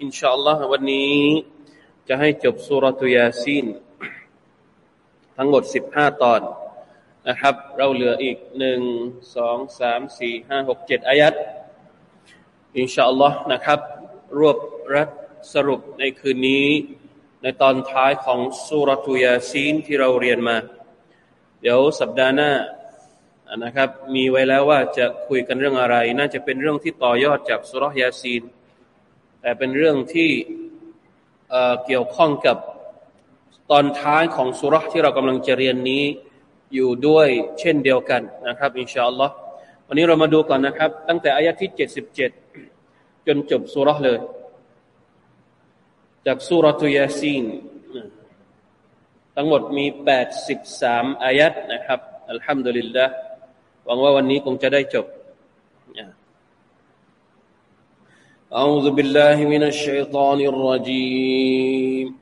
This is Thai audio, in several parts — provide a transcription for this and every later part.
อินชาอัลลอฮ์วันนี้ จะให้จบสุรตุยาซีนทั้งหมดสิบห้าตอนนะครับ เราเหลืออีกหนึ่งสองสามสี่ห้าหกเจ็ดอายัดอินชาอัลลอฮ์นะครับ รวบรัดสรุปในคืนนี้ ในตอนท้ายของสุรตุยาซีนที่เราเรียนมา เดี๋ยวสัปดาห์หน้านะครับ มีไว้แล้วว่าจะคุยกันเรื่องอะไร น่าจะเป็นเรื่องที่ต่อยอดจากสุรยาซีน แต่เป็นเรื่องที่เเกี่ยวข้องกับตอนท้ายของสุรษที่เรากำลังจะเรียนนี้อยู่ด้วยเช่นเดียวกันนะครับอินชาอัลลอฮ์วันนี้เรามาดูก่อนนะครับ ตั้งแต่อายะที่เจ็ดสิบเจ็ดจนจบสุรษเลย จากสุรตุยาซีนทั้งหมดมีแปดสิบสามอายัดนะครับอัลฮัมดุลิลละหวังว่าวันนี้คงจะได้จบ أعوذ بالله من الشيطان الرجيم.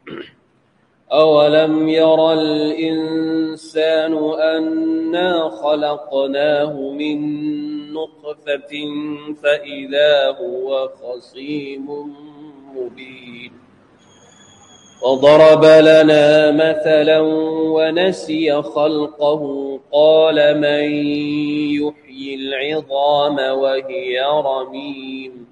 أولم ير الإنسان أنا خلقناه من نطفة فإذا هو خصيم مبين. وضرب لنا مثلا ونسي خلقه. قال من يحيي العظام وهي رميم.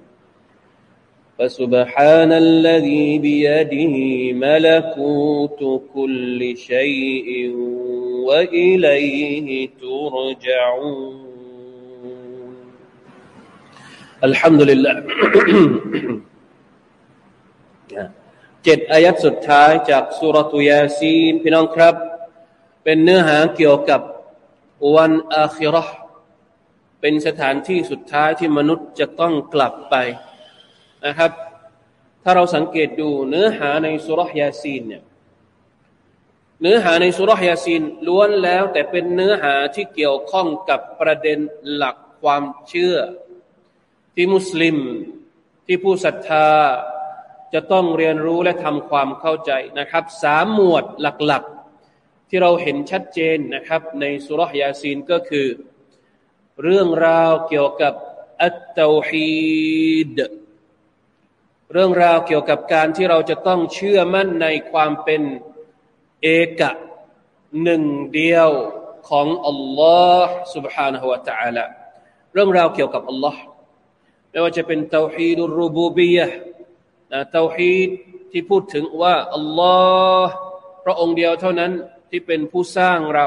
فسبحان الذي بيده ملكوت كل شيء وإليه ترجعون الحمد لله เจ็ดอายัดสุดท้ายจากสุรตุยาซีนพี่น้องครับ เป็นเนื้อหาเกี่ยวกับวันอาคิรอเป็นสถานที่สุดท้ายที่มนุษย์จะต้องกลับไป นะครับ ถ้าเราสังเกตดูเนื้อหาในสุรยาซีนเนี่ยเนื้อหาในสุรยาซีนล้วนแล้วแต่เป็นเนื้อหาที่เกี่ยวข้องกับประเด็นหลักความเชื่อ ที่มุสลิมที่ผู้ศรัทธาจะต้องเรียนรู้และทำความเข้าใจนะครับสามหมวดหลักๆ ที่เราเห็นชัดเจนนะครับในสุรยาซีนก็คือ เรื่องราวเกี่ยวกับอัตตาฮีด เรื่องราวเกี่ยวกับการที่เราจะต้องเชื่อมั่นในความเป็นเอกะหนึ่งเดียวของอัลลอฮ์ سبحانه และ تعالى เรื่องราวเกี่ยวกับอัลลอฮ์ไม่ว่าจะเป็นเตาฮีดุรูบูบียะนะเตาฮีดที่พูดถึงว่าอัลลอฮ์พระองค์เดียวเท่านั้นที่เป็นผู้สร้างเรา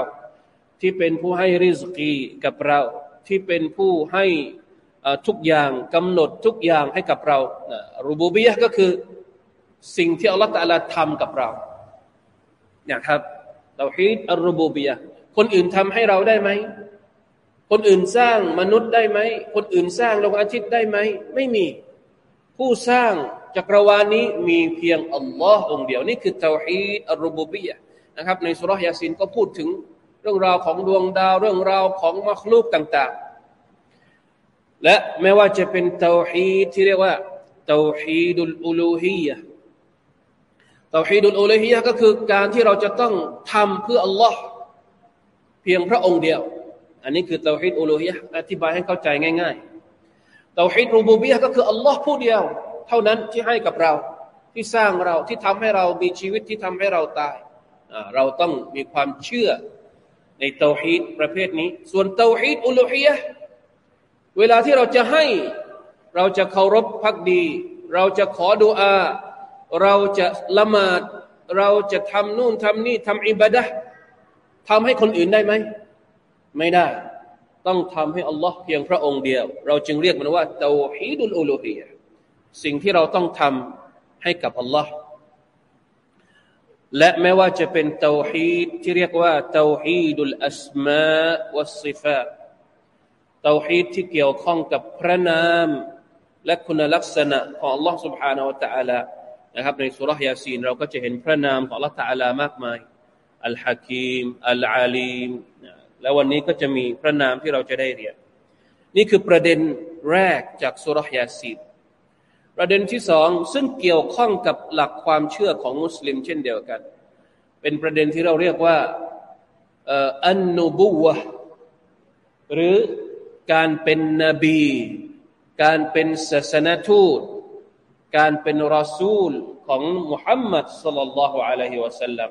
ที่เป็นผู้ให้ริสกีกับเรา ที่เป็นผู้ให้ ทุกอย่างกำหนดทุกอย่างให้กับเรารูบูบียะก็คือสิ่งที่อัลลอฮฺตะลาทำกับเราเนี่ยครับเตาฮีดอัลรูบูบียะคนอื่นทำให้เราได้ไหมคนอื่นสร้างมนุษย์ได้ไหม คนอื่นสร้างดวงอาทิตย์ได้ไหม ไม่มี ผู้สร้างจักรวาลนี้มีเพียงอัลลอฮ์องเดียว นี่คือเตาฮีดอัลรูบูบียะนะครับ ในสุรยาซินก็พูดถึงเรื่องราวของดวงดาว เรื่องราวของมรคลูกต่าง ๆ และไม่ว่าจะเป็นเตาฮีดที่เรียกว่าเตาฮีดุลอูลูฮียะเตาฮีดุลอูลูฮียะก็คือการที่เราจะต้องทำเพื่ออัลลอฮ์เพียงพระองค์เดียว อันนี้คือเตาฮีดอูลูฮียะอธิบายให้เข้าใจง่ายๆเตาฮีดรูบูบียะก็คืออัลลอฮ์ผู้เดียว เท่านั้นที่ให้กับเราที่สร้างเราที่ทำให้เรามีชีวิตที่ทำให้เราตาย เราต้องมีความเชื่อในเตาฮีดประเภทนี้ ส่วนเตาฮีดอุลูฮียะ เวลาที่เราจะให้เราจะเคารพพักดี เราจะขอดุอา เราจะละหมาด เราจะทำนู่นทำนี่ทำอิบาดะทำให้คนอื่นได้ไหม ไม่ได้ ต้องทำให้อัลลอฮ์เพียงพระองค์เดียว เราจึงเรียกมันว่าเตาฮีดุลอูลูฮียสิ่งที่เราต้องทำให้กับอัลลอฮ์และแม้ว่าจะเป็นเตาฮีดที่เรียกว่าเตาฮีดุลอัสมาวัสซิฟา เตาฮีดที่เกี่ยวข้องกับพระนามและคุณลักษณะของ Allah سبحانه และ تعالى นะครับในสุรษยาซีนเราก็จะเห็นพระนามของ Allah تعالى มากมายอัลฮะกีมอัลอาลีมและวันนี้ก็จะมีพระนามที่เราจะได้เรียน นี่คือประเด็นแรกจากสุรษยาซีนประเด็นที่สองซึ่งเกี่ยวข้องกับหลักความเชื่อของมุสลิมเช่นเดียวกัน เป็นประเด็นที่เราเรียกว่าอันนูบุวะหรือ การเป็นนบี การเป็นศาสนทูต การเป็นรอซูลของมุฮัมมัดสลลัลลอฮุอะลัยฮิวะสัลลัม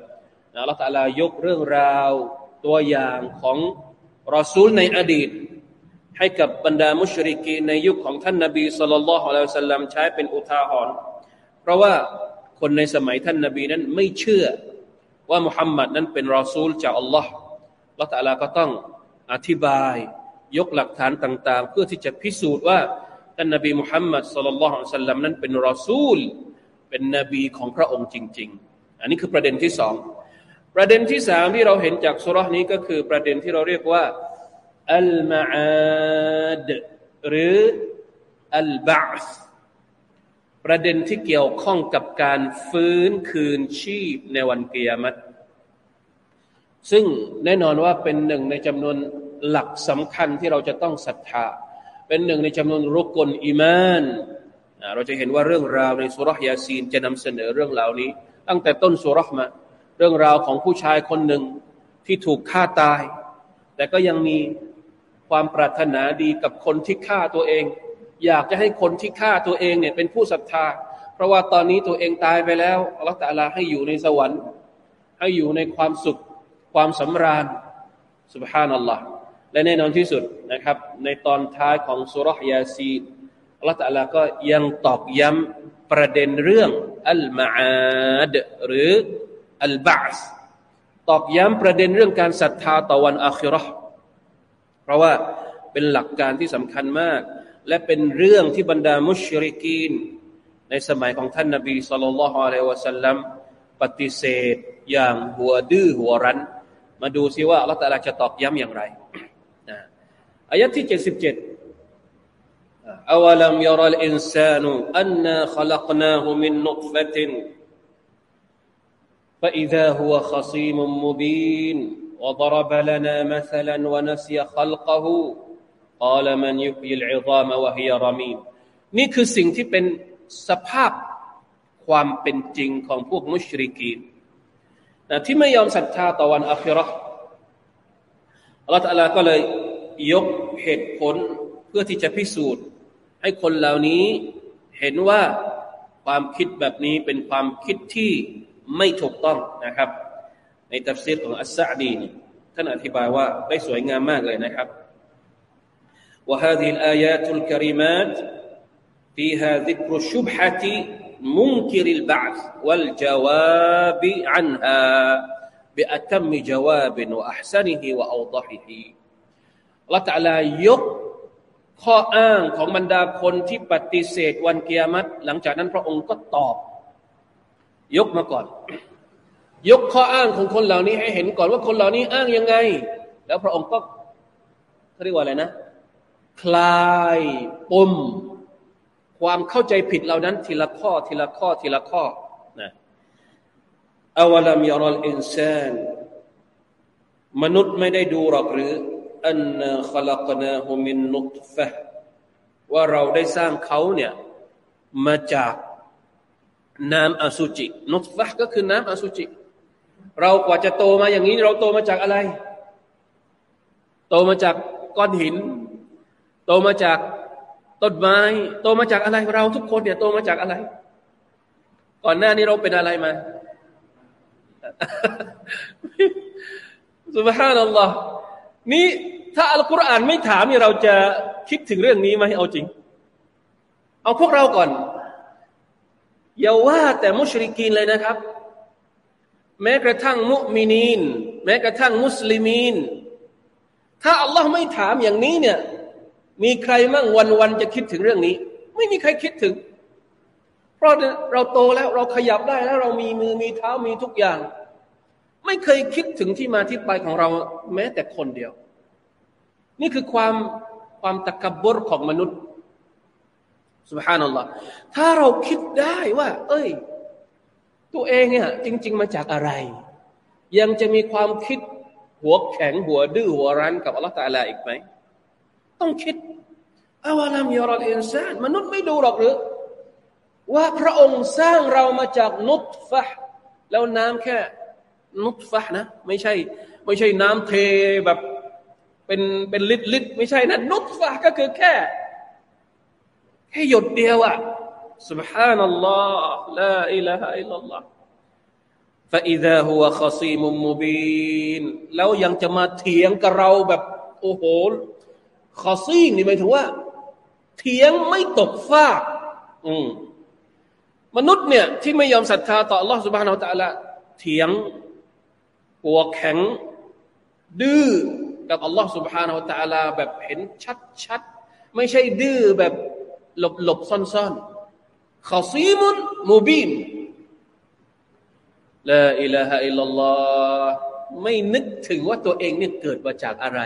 อัลลอฮฺตะลายกเรื่องราวตัวอย่างของรอซูลในอดีต ให้กับบรรดามุชริกีในยุคของท่านนบีสุลต่านละฮ์อะลัยฮิวะสัลลัมใช้เป็นอุทาหรณ์เพราะว่าคนในสมัยท่านนบีนั้นไม่เชื่อว่ามุฮัมมัดนั้นเป็นรอซูลจากอัลลอฮ์ลลอฮฺตะลาก็ต้องอธิบาย ยกหลักฐานต่าง ๆ เพื่อที่จะพิสูจน์ว่าท่านนบีมุฮัมมัดสุลลัลลอฮุอะลัยฮิสัลลัมนั้นเป็นรอซูล เป็นนบีของพระองค์จริง ๆ อันนี้คือประเด็นที่สองประเด็นที่สามที่เราเห็นจากสุรานี้ก็คือประเด็นที่เราเรียกว่าอัลมาอาดหรืออัลบาสประเด็นที่เกี่ยวข้องกับการฟื้นคืนชีพในวันเกียรติซึ่งแน่นอนว่าเป็นหนึ่งในจำนวน หลักสำคัญที่เราจะต้องศรัทธา เป็นหนึ่งในจำนวนรุกลอิมานเราจะเห็นว่าเรื่องราวในสุรยาซีนจะนำเสนอเรื่องราวนี้ ตั้งแต่ต้นสุรษมาเรื่องราวของผู้ชายคนหนึ่งที่ถูกฆ่าตาย แต่ก็ยังมีความปรารถนาดีกับคนที่ฆ่าตัวเอง อยากจะให้คนที่ฆ่าตัวเองเนี่ยเป็นผู้ศรัทธา เพราะว่าตอนนี้ตัวเองตายไปแล้วอัลลอฮฺตะลาให้อยู่ในสวรรค์ ให้อยู่ในความสุขความสำราญสุบฮานัลลอฮ์ และแน่นอนที่สุดนะครับ ในตอนท้ายของสุรษยาซีอัลลอฮฺตะลาก็ยังตอกย้ำประเด็นเรื่องอัลมาอาดหรืออัลบาสตอกย้ำประเด็นเรื่องการศรัทธาต่อวันอาคิรอเพราะว่าเป็นหลักการที่สำคัญมาก และเป็นเรื่องที่บรรดามุชริกีน ในสมัยของท่านนบีสุลต่านละฮ์อะลัยวะสัลลัมปฏิเสธอย่างหัวดื้อหัวรั้น มาดูซิว่าอัลลอฮฺตะลาจะตอกย้ำอย่างไร อายะที่เจ็ดสิบเจ็ด أولم يرى الإنسان أنا خلقناه من نطفة فإذا هو خصيم مبين وضرب لنا مثلا ونسي خلقه قال من يحيي العظام وهي رميم นี่คือสิ่งที่เป็นสภาพความเป็นจริงของพวกมุชริกีนนะที่ไม่ยอมศรัทธาต่อวันอัคราอัลลอฮฺตะลาก็เลย ยกเหตุผลเพื่อที่จะพิสูจน์ ให้คนเหล่านี้เห็นว่าความคิดแบบนี้เป็นความคิดที่ไม่ถูกต้องนะครับ ในตัฟซีรของอัสซาดีนี่ท่านอธิบายว่าได้สวยงามมากเลยนะครับ وهذه الآيات الكريمات فيها ذكر شبهة منكر البعث والجواب عنها بأتم جواب وأحسنه وأوضحه ละตะลายกข้ออ้างของบรรดาคนที่ปฏิเสธวันเกียรติหลังจากนั้นพระองค์ก็ตอบ ยกมาก่อน ยกข้ออ้างของคนเหล่านี้ให้เห็นก่อนว่าคนเหล่านี้อ้างยังไง แล้วพระองค์ก็เขาเรียกว่าอะไรนะ คลายปม ความเข้าใจผิดเหล่านั้น ทีละข้อทีละข้อทีละข้อนะอวลัมยารลอินซานมนุษย์ไม่ได้ดูหรอกหรือ อันขลักนาฮุมินนุตฟะว่าเราได้สร้างเขาเนี่ยมาจากน้ำอสุจิ นุตฟะก็คือน้ำอสุจิ เรากว่าจะโตมาอย่างนี้ เราโตมาจากอะไร โตมาจากก้อนหิน โตมาจากต้นไม้ โตมาจากอะไร เราทุกคนเนี่ยโตมาจากอะไร ก่อนหน้านี้เราเป็นอะไรมาสุบฮานัลลอฮ์นี่ ถ้าอัลกุรอานไม่ถามนี่เราจะคิดถึงเรื่องนี้ไหมเอาจริง เอาพวกเราก่อนอย่าว่าแต่มุชริกีนเลยนะครับ แม้กระทั่งมุมินีน แม้กระทั่งมุสลิมีน ถ้าอัลลอฮ์ไม่ถามอย่างนี้เนี่ยมีใครมั่งวันวันจะคิดถึงเรื่องนี้ ไม่มีใครคิดถึง เพราะเราโตแล้วเราขยับได้แล้วเรามีมือมีเท้ามีทุกอย่าง ไม่เคยคิดถึงที่มาที่ไปของเราแม้แต่คนเดียว นี่คือความความตะกบรของมนุษย์สุบฮานัลลอฮ์ถ้าเราคิดได้ว่า เอ้ย ตัวเองเนี่ย จริง ๆ มาจากอะไร ยังจะมีความคิดหัวแข็งหัวดื้อหัวรั้นกับอัลลอฮฺตาลาอีกไหม ต้องคิดอาวาลามยอรัลอินซานมนุษย์ไม่ดูหรอกหรือ ว่าพระองค์สร้างเรามาจากนุตฟะแล้วน้ำแค่ นุตฟะนะ ไม่ใช่ ไม่ใช่น้ำเทแบบ เป็นเป็นลิตรลิตรไม่ใช่นะนุตฟะก็คือแค่แค่หยดเดียวอะ سبحان الله لا إله إلا الله فإذا هو خصيم مبين แล้วยังจะมาเถียงกับเราแบบโอ้โหขอซีนี่หมายถึงว่าเถียงไม่ตกฟากอืมมนุษย์เนี่ยที่ไม่ยอมศรัทธาต่อ Allah سبحانه และ تعالى เถียงหัวแข็ง ดื้อ กับ Allah سبحانه และ تعالى แบบเห็นชัดๆไม่ใช่ดื้อแบบหลบหลบซ่อนซ่อนขอซีมุนมูบินละอิลาฮะอิลลัลลอฮ์ไม่นึกถึงว่าตัวเองเนี่ยเกิดมาจากอะไร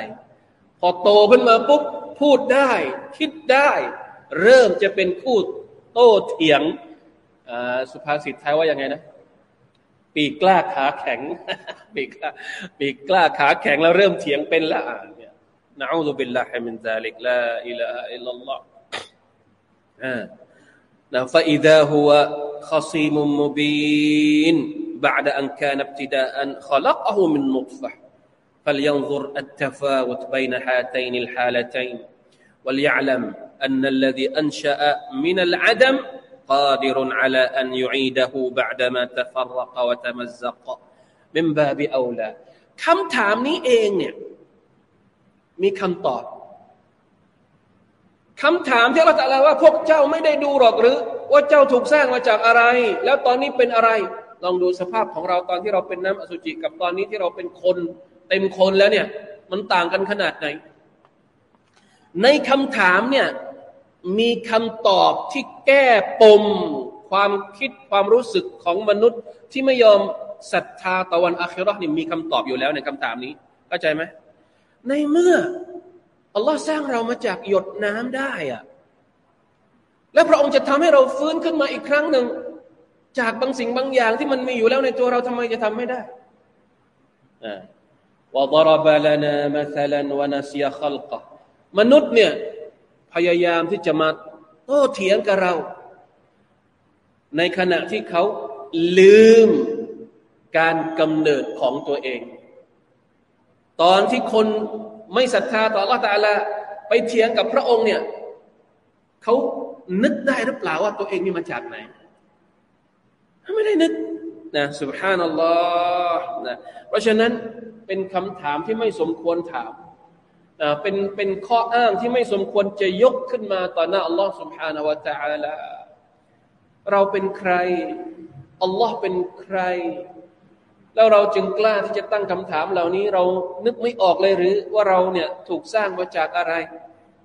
พอโตขึ้นมาปุ๊บพูดได้ คิดได้ เริ่มจะเป็นคู่โต้เถียงสุภาษิตไทยว่ายังไงนะ ปีกล้าขาแข็ง ปีกล้าปีกล้าขาแข็งแล้วเริ่มเถียงเป็นละเนี่ยนะอูซุบิลลาฮิมินซาลิกลาอิลาฮะอิลลัลลอฮ์นะ فإذا هو خصيم مبين بعد أن كان ابتداء خلقه من نطفة فلينظر التفاوت بين هاتين الحالتين وليعلم أن الذي أنشأ من العدم قادر على أن يعيده بعدما تفرق وتمزق من باب أولى คำถามนี้เองเนี่ยมีคำตอบคำถามที่เราตะลาว่าพวกเจ้าไม่ได้ดูหรอกหรือ ว่าเจ้าถูกสร้างมาจากอะไร แล้วตอนนี้เป็นอะไร ลองดูสภาพของเราตอนที่เราเป็นน้ำอสุจิกับตอนนี้ที่เราเป็นคนเต็มคนแล้วเนี่ย มันต่างกันขนาดไหน ในคำถามเนี่ย มีคำตอบที่แก้ปม ความคิดความรู้สึกของมนุษย์ที่ไม่ยอมศรัทธาตะวันอาคิรอนี่มีคำตอบอยู่แล้วในคำถามนี้เข้าใจไหมในเมื่ออัลลอฮ์สร้างเรามาจากหยดน้ำได้อะแล้วพระองค์จะทำให้เราฟื้นขึ้นมาอีกครั้งหนึ่ง จากบางสิ่งบางอย่างที่มันมีอยู่แล้วในตัวเราทำไมจะทำไม่ได้วะดรบลนามัลลันวนัสยาขลกมนุษย์เนี่ย พยายามที่จะมาโต้เถียงกับเรา ในขณะที่เขาลืมการกำเนิดของตัวเอง ตอนที่คนไม่ศรัทธาต่อ Allah ตาลาไปเถียงกับพระองค์เนี่ยเขานึกได้หรือเปล่าว่าตัวเองนี่มาจากไหน ไม่ได้นึกนะสุบฮานัลลอฮ์นะเพราะฉะนั้นเป็นคำถามที่ไม่สมควรถาม เป็นเป็นข้ออ้างที่ไม่สมควรจะยกขึ้นมาต่อหน้าอัลลอฮ์ سبحانه และ تعالى เราเป็นใครอัลลอฮ์เป็นใครแล้วเราจึงกล้าที่จะตั้งคำถามเหล่านี้เรานึกไม่ออกเลยหรือว่าเราเนี่ยถูกสร้างมาจากอะไร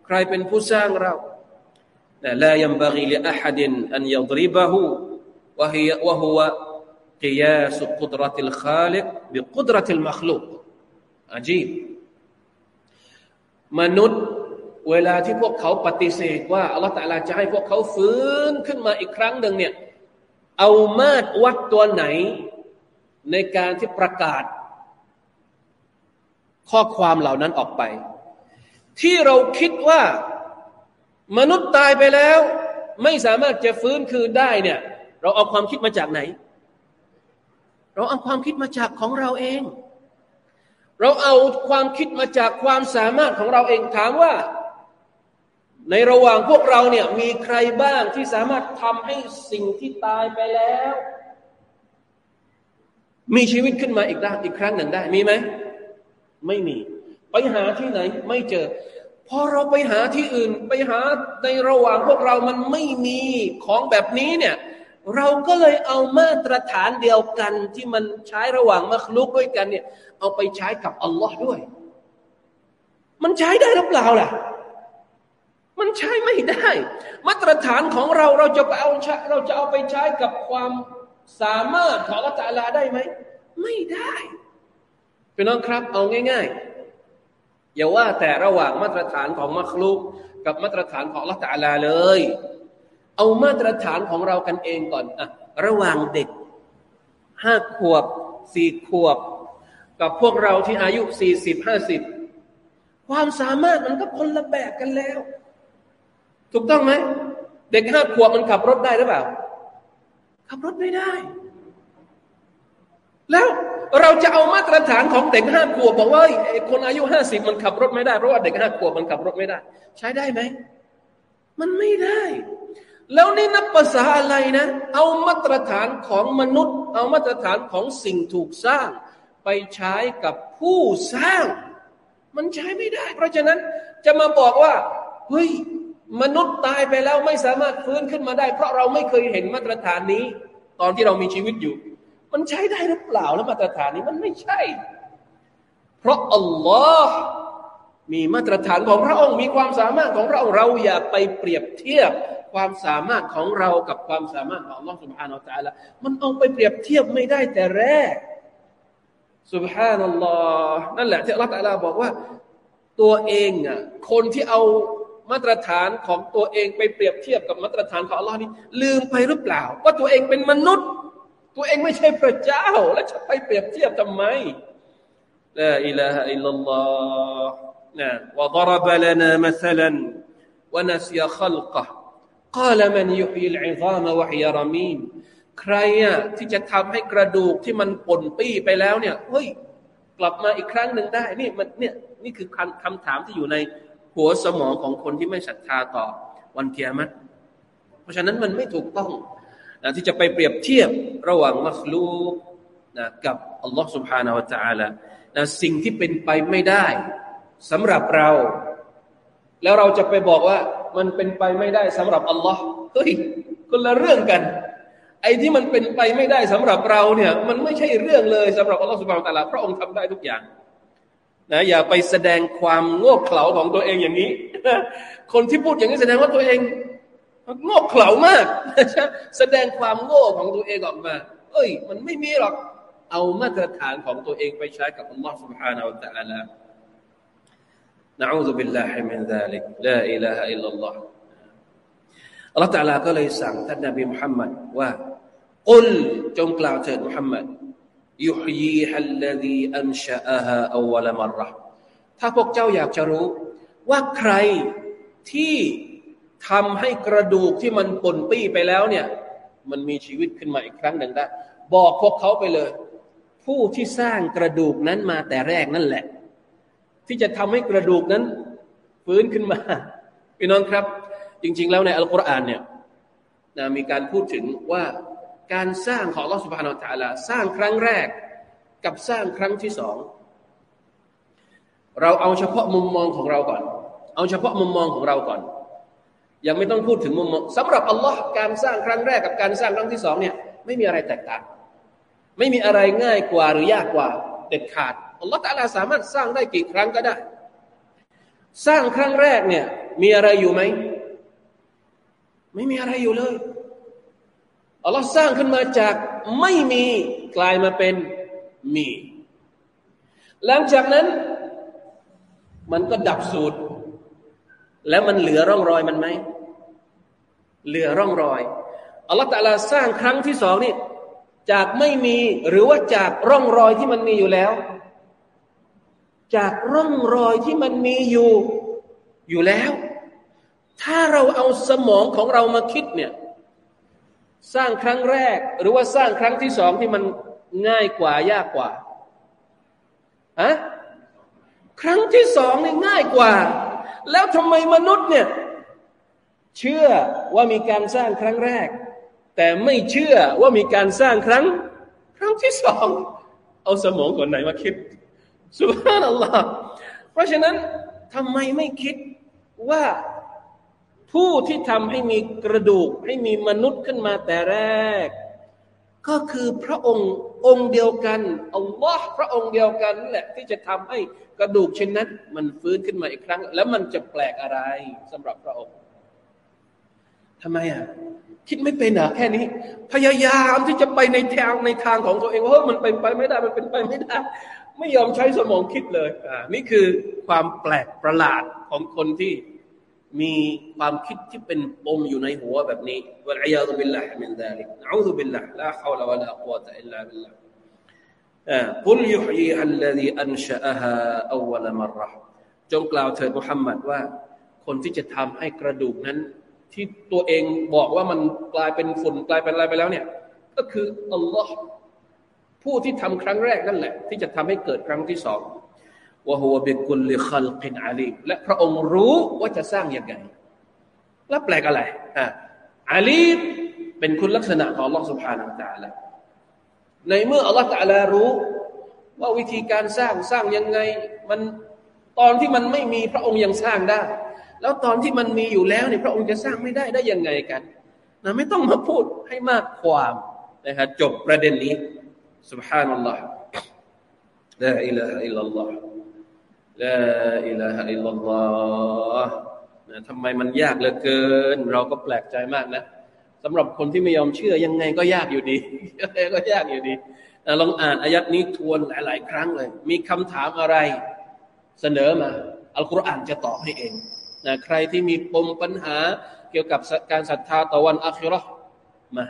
ใครเป็นผู้สร้างเราแต่ละยัมบารีลอาฮัดินอันยัดริบะฮูวะฮีวะฮุวะ قياس قدرة الخالق بقدرة المخلوق عجيب มนุษย์เวลาที่พวกเขาปฏิเสธว่าอัลลอฮฺตะลาจะให้พวกเขาฟื้นขึ้นมาอีกครั้งหนึ่งเนี่ยเอามาตรวัดตัวไหน ในการที่ประกาศ ข้อความเหล่านั้นออกไป ที่เราคิดว่า มนุษย์ตายไปแล้ว ไม่สามารถจะฟื้นคืนได้เนี่ย เราเอาความคิดมาจากไหน เราเอาความคิดมาจากของเราเอง เราเอาความคิดมาจากความสามารถของเราเองถามว่า ในระหว่างพวกเราเนี่ยมีใครบ้างที่สามารถทำให้สิ่งที่ตายไปแล้ว มีชีวิตขึ้นมาอีกได้อีกครั้งหนึ่งได้มีไหมไม่มี ไปหาที่ไหนไม่เจอพอเราไปหาที่อื่นไปหาในระหว่างพวกเรามันไม่มีของแบบนี้เนี่ย เราก็เลยเอามาตรฐานเดียวกันที่มันใช้ระหว่างมัคลุกด้วยกันเนี่ย เอาไปใช้กับอัลลอฮ์ด้วย มันใช้ได้หรือเปล่าล่ะ มันใช้ไม่ได้ มาตรฐานของเราเราจะไปเอาเราจะเอาไปใช้กับความสามารถของละตาลาได้ไหมไม่ได้พี่น้องครับ เอาง่ายๆอย่าว่าแต่ระหว่างมาตรฐานของมัคลุกกับมาตรฐานของละตาลาเลย เอามาตรฐานของเรากันเองก่อนอะระหว่างเด็กห้าขวบสี่ขวบ กับพวกเราที่อายุสี่สิบห้าสิบความสามารถมันก็คนละแบบกันแล้ว ถูกต้องไหมเด็กห้าขวบมันขับรถได้หรือเปล่า ขับรถไม่ได้ แล้วเราจะเอามาตรฐานของเด็กห้าขวบบอกว่าคนอายุห้าสิบมันขับรถไม่ได้เพราะว่าเด็กห้าขวบมันขับรถไม่ได้ ใช้ได้ไหมมันไม่ได้ แล้วนี่นับภาษาอะไรนะ เอามาตรฐานของมนุษย์ เอามาตรฐานของสิ่งถูกสร้าง ไปใช้กับผู้สร้าง มันใช้ไม่ได้ เพราะฉะนั้นจะมาบอกว่าเฮ้ยมนุษย์ตายไปแล้วไม่สามารถฟื้นขึ้นมาได้ เพราะเราไม่เคยเห็นมาตรฐานนี้ ตอนที่เรามีชีวิตอยู่ มันใช้ได้หรือเปล่าแล้วมาตรฐานนี้มันไม่ใช่ เพราะอัลลอฮ์มีมาตรฐานของพระองค์มีความสามารถของเราเราอย่าไปเปรียบเทียบ ความสามารถของเรากับความสามารถของ Allah سبحانه และ تعالى มันเอาไปเปรียบเทียบไม่ได้แต่แรก سبحان อัลลอฮ์นั่นแหละที่ Allah تعالى บอกว่า ตัวเองอ่ะคนที่เอามาตรฐานของตัวเองไปเปรียบเทียบกับมาตรฐานของ Allah นี่ลืมไปหรือเปล่า ว่าตัวเองเป็นมนุษย์ ตัวเองไม่ใช่พระเจ้า แล้วจะไปเปรียบเทียบทำไมลาอิลาฮะอิลลัลลอฮ์นะ وضرب لنا مثلا ونسي خلقه กาลมันยุฮีลอิซามวะฮิยารมีนใครอ่ะที่จะทำให้กระดูกที่มันป่นปี้ไปแล้วเนี่ยเฮ้ยกลับมาอีกครั้งหนึ่งได้นี่มันเนี่ยนี่คือคำคำถามที่อยู่ในหัวสมองของคนที่ไม่ศรัทธาต่อวันเกียรติเพราะฉะนั้นมันไม่ถูกต้องนะที่จะไปเปรียบเทียบระหว่างมัคลูกนะกับอัลลอฮ์ سبحانه และ تعالى นะสิ่งที่เป็นไปไม่ได้สำหรับเรา แล้วเราจะไปบอกว่า มันเป็นไปไม่ได้สำหรับอัลลอฮ์เฮ้ยคนละเรื่องกัน ไอ้ที่มันเป็นไปไม่ได้สำหรับเราเนี่ย มันไม่ใช่เรื่องเลยสำหรับอัลลอฮ์สุบานตะลาพระองค์ทำได้ทุกอย่างนะอย่าไปแสดงความโง่เขลาของตัวเองอย่างนี้ คนที่พูดอย่างนี้แสดงว่าตัวเองโง่เขลามาก แสดงความโง่ของตัวเองออกมา เอ้ย มันไม่มีหรอก เอามาตรฐานของตัวเองไปใช้กับอัลลอฮ์ سبحانه และ تعالى نعوذ بالله من ذلك لا إله إلا الله الله تعالى ก็เลยสั่งท่านนบีมุฮัมมัดว่าقل จงกล่าวเถิดมุฮัมมัด يحييها الذي أنشأها أول مرة ถ้าพวกเจ้าอยากจะรู้ ว่าใครที่ทำให้กระดูกที่มันปนปี้ไปแล้วเนี่ย มันมีชีวิตขึ้นมาอีกครั้งหนึ่งได้ บอกพวกเขาไปเลย ผู้ที่สร้างกระดูกนั้นมาแต่แรกนั่นแหละ ที่จะทำให้กระดูกนั้นฟื้นขึ้นมาพี่น้องครับ จริง ๆ แล้วในอัลกุรอานเนี่ยนะมีการพูดถึงว่าการสร้างของลอสุภานาอัลลอฮสร้างครั้งแรกกับสร้างครั้งที่สองเราเอาเฉพาะมุมมองของเราก่อน เอาเฉพาะมุมมองของเราก่อน ยังไม่ต้องพูดถึงมุมมองสำหรับอัลลอฮ์การสร้างครั้งแรกกับการสร้างครั้งที่สองเนี่ยไม่มีอะไรแตกต่าง ไม่มีอะไรง่ายกว่าหรือยากกว่าเด็ดขาด อัลลอฮฺตาลาสามารถสร้างได้กี่ครั้งก็ได้ สร้างครั้งแรกเนี่ย มีอะไรอยู่ไหม ไม่มีอะไรอยู่เลยอัลลอฮ์สร้างขึ้นมาจากไม่มีกลายมาเป็นมี หลังจากนั้น มันก็ดับสูตร แล้วมันเหลือร่องรอยมันไหม เหลือร่องรอยอัลลอฮ์ตะลาสร้างครั้งที่สองนี่ จากไม่มีหรือว่าจากร่องรอยที่มันมีอยู่แล้ว จากร่องรอยที่มันมีอยู่อยู่แล้ว ถ้าเราเอาสมองของเรามาคิดเนี่ย สร้างครั้งแรก หรือว่าสร้างครั้งที่สองที่มันง่ายกว่ายากกว่าฮะครั้งที่สองนี่ง่ายกว่า แล้วทำไมมนุษย์เนี่ย เชื่อว่ามีการสร้างครั้งแรก แต่ไม่เชื่อว่ามีการสร้างครั้ง ครั้งที่สอง เอาสมองคนไหนมาคิด สุภาพนัลลอฮ์เพราะฉะนั้นทำไมไม่คิดว่าผู้ที่ทำให้มีกระดูกให้มีมนุษย์ขึ้นมาแต่แรก ก็คือพระองค์องค์เดียวกันอัลลอฮ์พระองค์เดียวกันแหละที่จะทำให้กระดูกเช่นนั้น มันฟื้นขึ้นมาอีกครั้ง แล้วมันจะแปลกอะไรสำหรับพระองค์ทำไมอะคิดไม่เป็นอะแค่นี้ พยายามที่จะไปในทางในทางของตัวเองว่ามันเป็นไปไม่ได้มันเป็นไปไม่ได้ ไม่ยอมใช้สมองคิดเลย อ่า นี่คือความแปลกประหลาดของคนที่มีความคิดที่เป็นปมอยู่ในหัวแบบนี้والعياذ بالله من ذلك نعوذ بالله لا حول ولا قوة إلا بالله قل يحييها الذي أنشأها أول مرة จงกล่าวเถิดมุฮัมมัดว่า คนที่จะทำให้กระดูกนั้น ที่ตัวเองบอกว่ามันกลายเป็นฝุ่นกลายเป็นอะไรไปแล้วเนี่ย ก็คืออัลลอฮ์ ผู้ที่ทำครั้งแรกนั่นแหละ ที่จะทำให้เกิดครั้งที่สองวะฮุวบิกุลลิคัลกินอาลีและพระองค์รู้ว่าจะสร้างยังไงแล้วแปลกอะไรอ่าอาลีเป็นคุณลักษณะของ Allah سبحانه และ تعالى ในเมื่อ Allah تعالى รู้ ว่าวิธีการสร้างสร้างยังไง มันตอนที่มันไม่มีพระองค์ยังสร้างได้ แล้วตอนที่มันมีอยู่แล้วเนี่ยพระองค์จะสร้างไม่ได้ได้ยังไงกันนะไม่ต้องมาพูดให้มากความนะครับจบประเด็นนี้ سبحان الله لا إله إلا الله ลาอิลาฮะอิลลัลลอฮ์นะทำไมมันยากเหลือเกิน เราก็แปลกใจมากนะสำหรับคนที่ไม่ยอมเชื่อยังไงก็ยากอยู่ดีก็ยากอยู่ดีลองอ่านอายัดนี้ทวนหลาย ๆ ครั้งเลย มีคำถามอะไร เสนอมา อัลกุรอานจะตอบให้เองนะใครที่มีปมปัญหาเกี่ยวกับการศรัทธาต่อวันอัครามา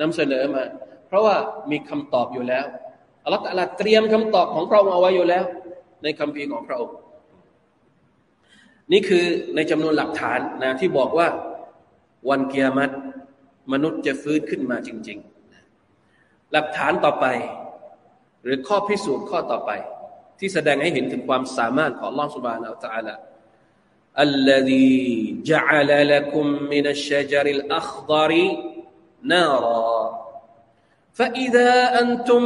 นำเสนอมา เพราะว่ามีคำตอบอยู่แล้วอัลลอฮฺเตรียมคำตอบของพระองค์เอาไว้อยู่แล้วในคำพีของพระองค์ นี่คือในจำนวนหลักฐานนะที่บอกว่าวันเกียรติมนุษย์จะฟื้นขึ้นมาจริง ๆ หลักฐานต่อไป หรือข้อพิสูจน์ข้อต่อไป ที่แสดงให้เห็นถึงความสามารถของลอสุบานอัลตะอาลา الذي جعل لكم من الشجر الأخضر نارا ฟาอิดะอันตุม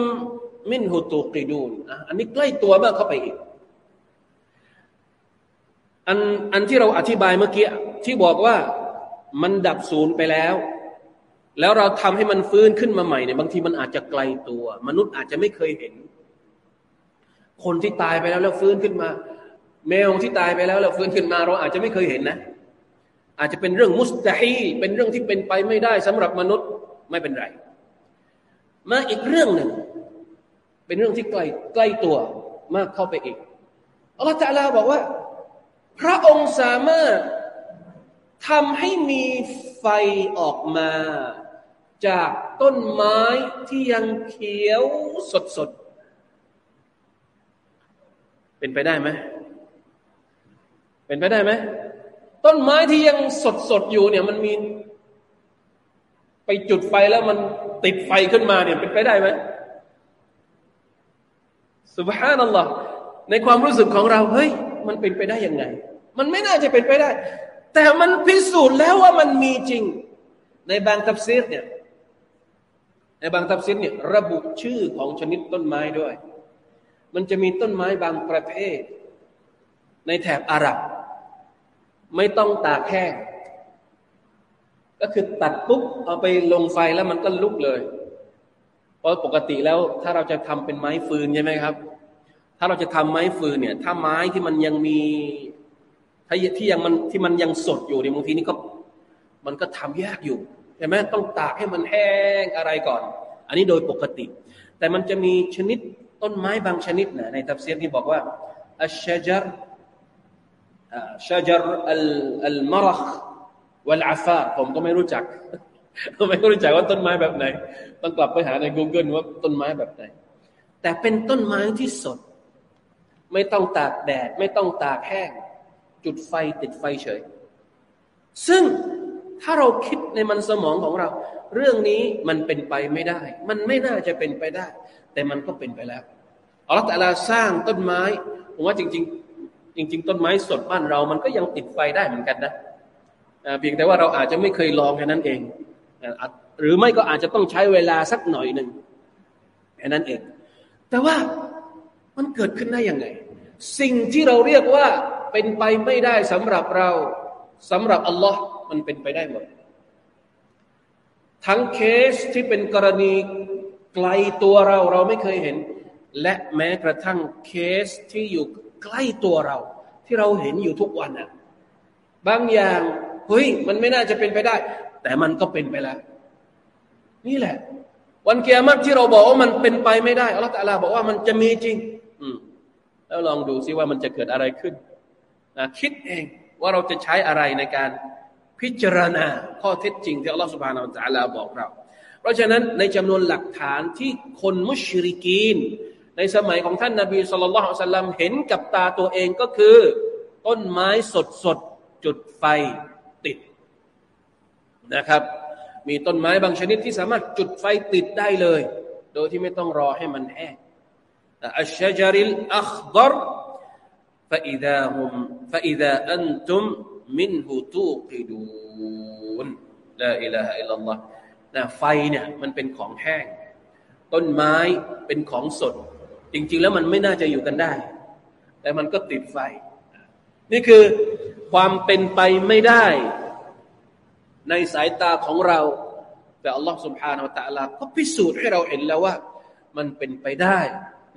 มินหุตูกิดูนอันนี้ใกล้ตัวมากเข้าไปอีก อันอันที่เราอธิบายเมื่อกี้ที่บอกว่ามันดับศูนย์ไปแล้ว แล้วเราทำให้มันฟื้นขึ้นมาใหม่เนี่ยบางทีมันอาจจะไกลตัว มนุษย์อาจจะไม่เคยเห็น คนที่ตายไปแล้วแล้วฟื้นขึ้นมา แมวที่ตายไปแล้วแล้วฟื้นขึ้นมา เราอาจจะไม่เคยเห็นนะ อาจจะเป็นเรื่องมุสตาฮีเป็นเรื่องที่เป็นไปไม่ได้สำหรับมนุษย์ไม่เป็นไร มาอีกเรื่องหนึ่ง เป็นเรื่องที่ใกล้ใกล้ตัวมากเข้าไปอีกอัลลอฮฺจะลาบอกว่า พระองค์สามารถทำให้มีไฟออกมา จากต้นไม้ที่ยังเขียวสดสดเป็นไปได้ไหมเป็นไปได้ไหมต้นไม้ที่ยังสดสดอยู่เนี่ยมันมี ไปจุดไฟแล้วมันติดไฟขึ้นมาเนี่ยเป็นไปได้ไหมสุบฮานัลลอฮ์ในความรู้สึกของเราเฮ้ย มันเป็นไปได้ยังไง มันไม่น่าจะเป็นไปได้ แต่มันพิสูจน์แล้วว่ามันมีจริง ในบางตัฟซีรเนี่ยในบางตัฟซีรเนี่ยระบุชื่อของชนิดต้นไม้ด้วย มันจะมีต้นไม้บางประเภท ในแถบอาหรับ ไม่ต้องตากแห้ง ก็คือตัดปุ๊บเอาไปลงไฟแล้วมันก็ลุกเลย เพราะปกติแล้วถ้าเราจะทำเป็นไม้ฟืนใช่ไหมครับ ถ้าเราจะทำไม้ฟืนเนี่ย ถ้าไม้ที่มันยังมีถ้าที่ยังมันที่มันยังสดอยู่เนี่ยบางทีนี่ก็ มันก็ทำยากอยู่ใช่ไหมต้องตากให้มันแห้งอะไรก่อน อันนี้โดยปกติ แต่มันจะมีชนิดต้นไม้บางชนิดนะในตัฟเซียที่บอกว่าอัชจรชจรอัลอัลมรัก วัลอาฟาผมก็ไม่รู้จักไม่รู้จักว่าต้นไม้แบบไหน ต้องกลับไปหาใน Google ว่าต้นไม้แบบไหน แต่เป็นต้นไม้ที่สด ไม่ต้องตากแดด ไม่ต้องตากแห้ง จุดไฟติดไฟเฉย ซึ่งถ้าเราคิดในมันสมองของเรา เรื่องนี้มันเป็นไปไม่ได้ มันไม่น่าจะเป็นไปได้ แต่มันก็เป็นไปแล้วอัลลอฮฺแต่ละสร้างต้นไม้ผมว่าจริง ๆ จริง ๆ ต้นไม้สดบ้านเรา มันก็ยังติดไฟได้เหมือนกันนะ เพียงแต่ว่าเราอาจจะไม่เคยลองแค่นั้นเอง หรือไม่ก็อาจจะต้องใช้เวลาสักหน่อยหนึ่งแค่นั้นเอง แต่ว่ามันเกิดขึ้นได้ยังไง สิ่งที่เราเรียกว่าเป็นไปไม่ได้สำหรับเราสำหรับอัลลอฮ์มันเป็นไปได้หมด ทั้งเคสที่เป็นกรณีไกลตัวเราเราไม่เคยเห็น และแม้กระทั่งเคสที่อยู่ใกล้ตัวเรา ที่เราเห็นอยู่ทุกวันอะบางอย่าง เฮ้ยมันไม่น่าจะเป็นไปได้ แต่มันก็เป็นไปแล้ว นี่แหละ วันเกียรติที่เราบอกว่ามันเป็นไปไม่ได้อัลลอฮฺตะลาบอกว่ามันจะมีจริง อืมแล้วลองดูซิว่ามันจะเกิดอะไรขึ้นนะคิดเองว่าเราจะใช้อะไรในการพิจารณาข้อเท็จจริงที่อัลลอฮฺสุบฮานาอัลลอฮฺบอกเรา เพราะฉะนั้นในจำนวนหลักฐานที่คนมุชริกีน ในสมัยของท่านนาบีสุลต่านสัลลัมเห็นกับตาตัวเองก็คือ ต้นไม้สดสดจุดไฟ นะครับ มีต้นไม้บางชนิดที่สามารถจุดไฟติดได้เลย โดยที่ไม่ต้องรอให้มันแห้งอัชจาริลอัคดร فإذا هم فإذا أنتم منه توقدون لا إله إلا الله นะไฟเนี่ยมันเป็นของแห้ง ต้นไม้เป็นของสด จริงๆแล้วมันไม่น่าจะอยู่กันได้ แต่มันก็ติดไฟ นี่คือความเป็นไปไม่ได้ ในสายตาของเรา แต่อัลลอฮ์ سبحانه และ تعالى ก็พิสูจน์ให้เราเห็นแล้วว่า มันเป็นไปได้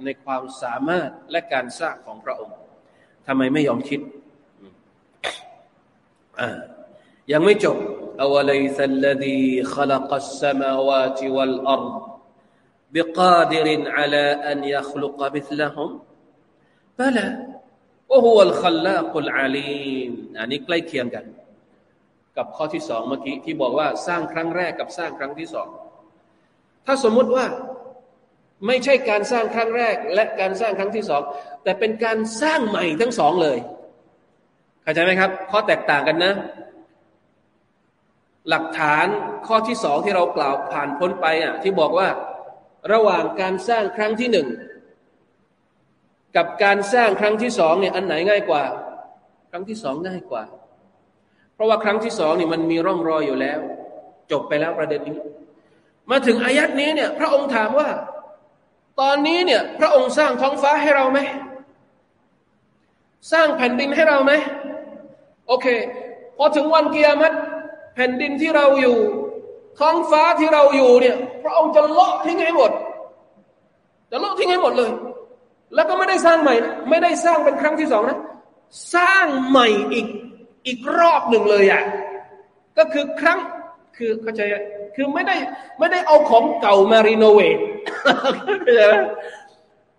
ในความสามารถและการสร้างของพระองค์ทำไมไม่ยอมคิดยังไม่จบอวลัยซัลลดีขลักสมาวาติวัลอัร بقادر على أن يخلق مثلهم بلى وهو الخلاق العليم อันนี้ใกล้เคียงกัน กับข้อที่สองเมื่อกี้ที่บอกว่าสร้างครั้งแรกกับสร้างครั้งที่สองถ้าสมมุติว่าไม่ใช่การสร้างครั้งแรก และการสร้างครั้งที่สองแต่เป็นการสร้างใหม่ทั้งสองเลยเข้าใจไหมครับ ข้อแตกต่างกันนะ หลักฐานข้อที่สองที่เรากล่าวผ่านพ้นไปอะที่บอกว่าระหว่างการสร้างครั้งที่หนึ่งกับการสร้างครั้งที่สองเนี่ยอันไหนง่ายกว่า ครั้งที่สองง่ายกว่า เพราะว่าครั้งที่สองนี่มันมีร่องรอยอยู่แล้ว จบไปแล้วประเด็นนี้ มาถึงอายัดนี้เนี่ยพระองค์ถามว่า ตอนนี้เนี่ยพระองค์สร้างท้องฟ้าให้เราไหม สร้างแผ่นดินให้เราไหมโอเคพอถึงวันเกียรติแผ่นดินที่เราอยู่ ท้องฟ้าที่เราอยู่เนี่ย พระองค์จะเลาะทิ้งให้หมด จะเลาะทิ้งให้หมดเลย แล้วก็ไม่ได้สร้างใหม่ ไม่ได้สร้างเป็นครั้งที่สองนะ สร้างใหม่อีก อีกรอบหนึ่งเลยอะก็คือครั้งคือเข้าใจคือไม่ได้ไม่ได้เอาของเก่ามารีโนเวทเข้าใจไหม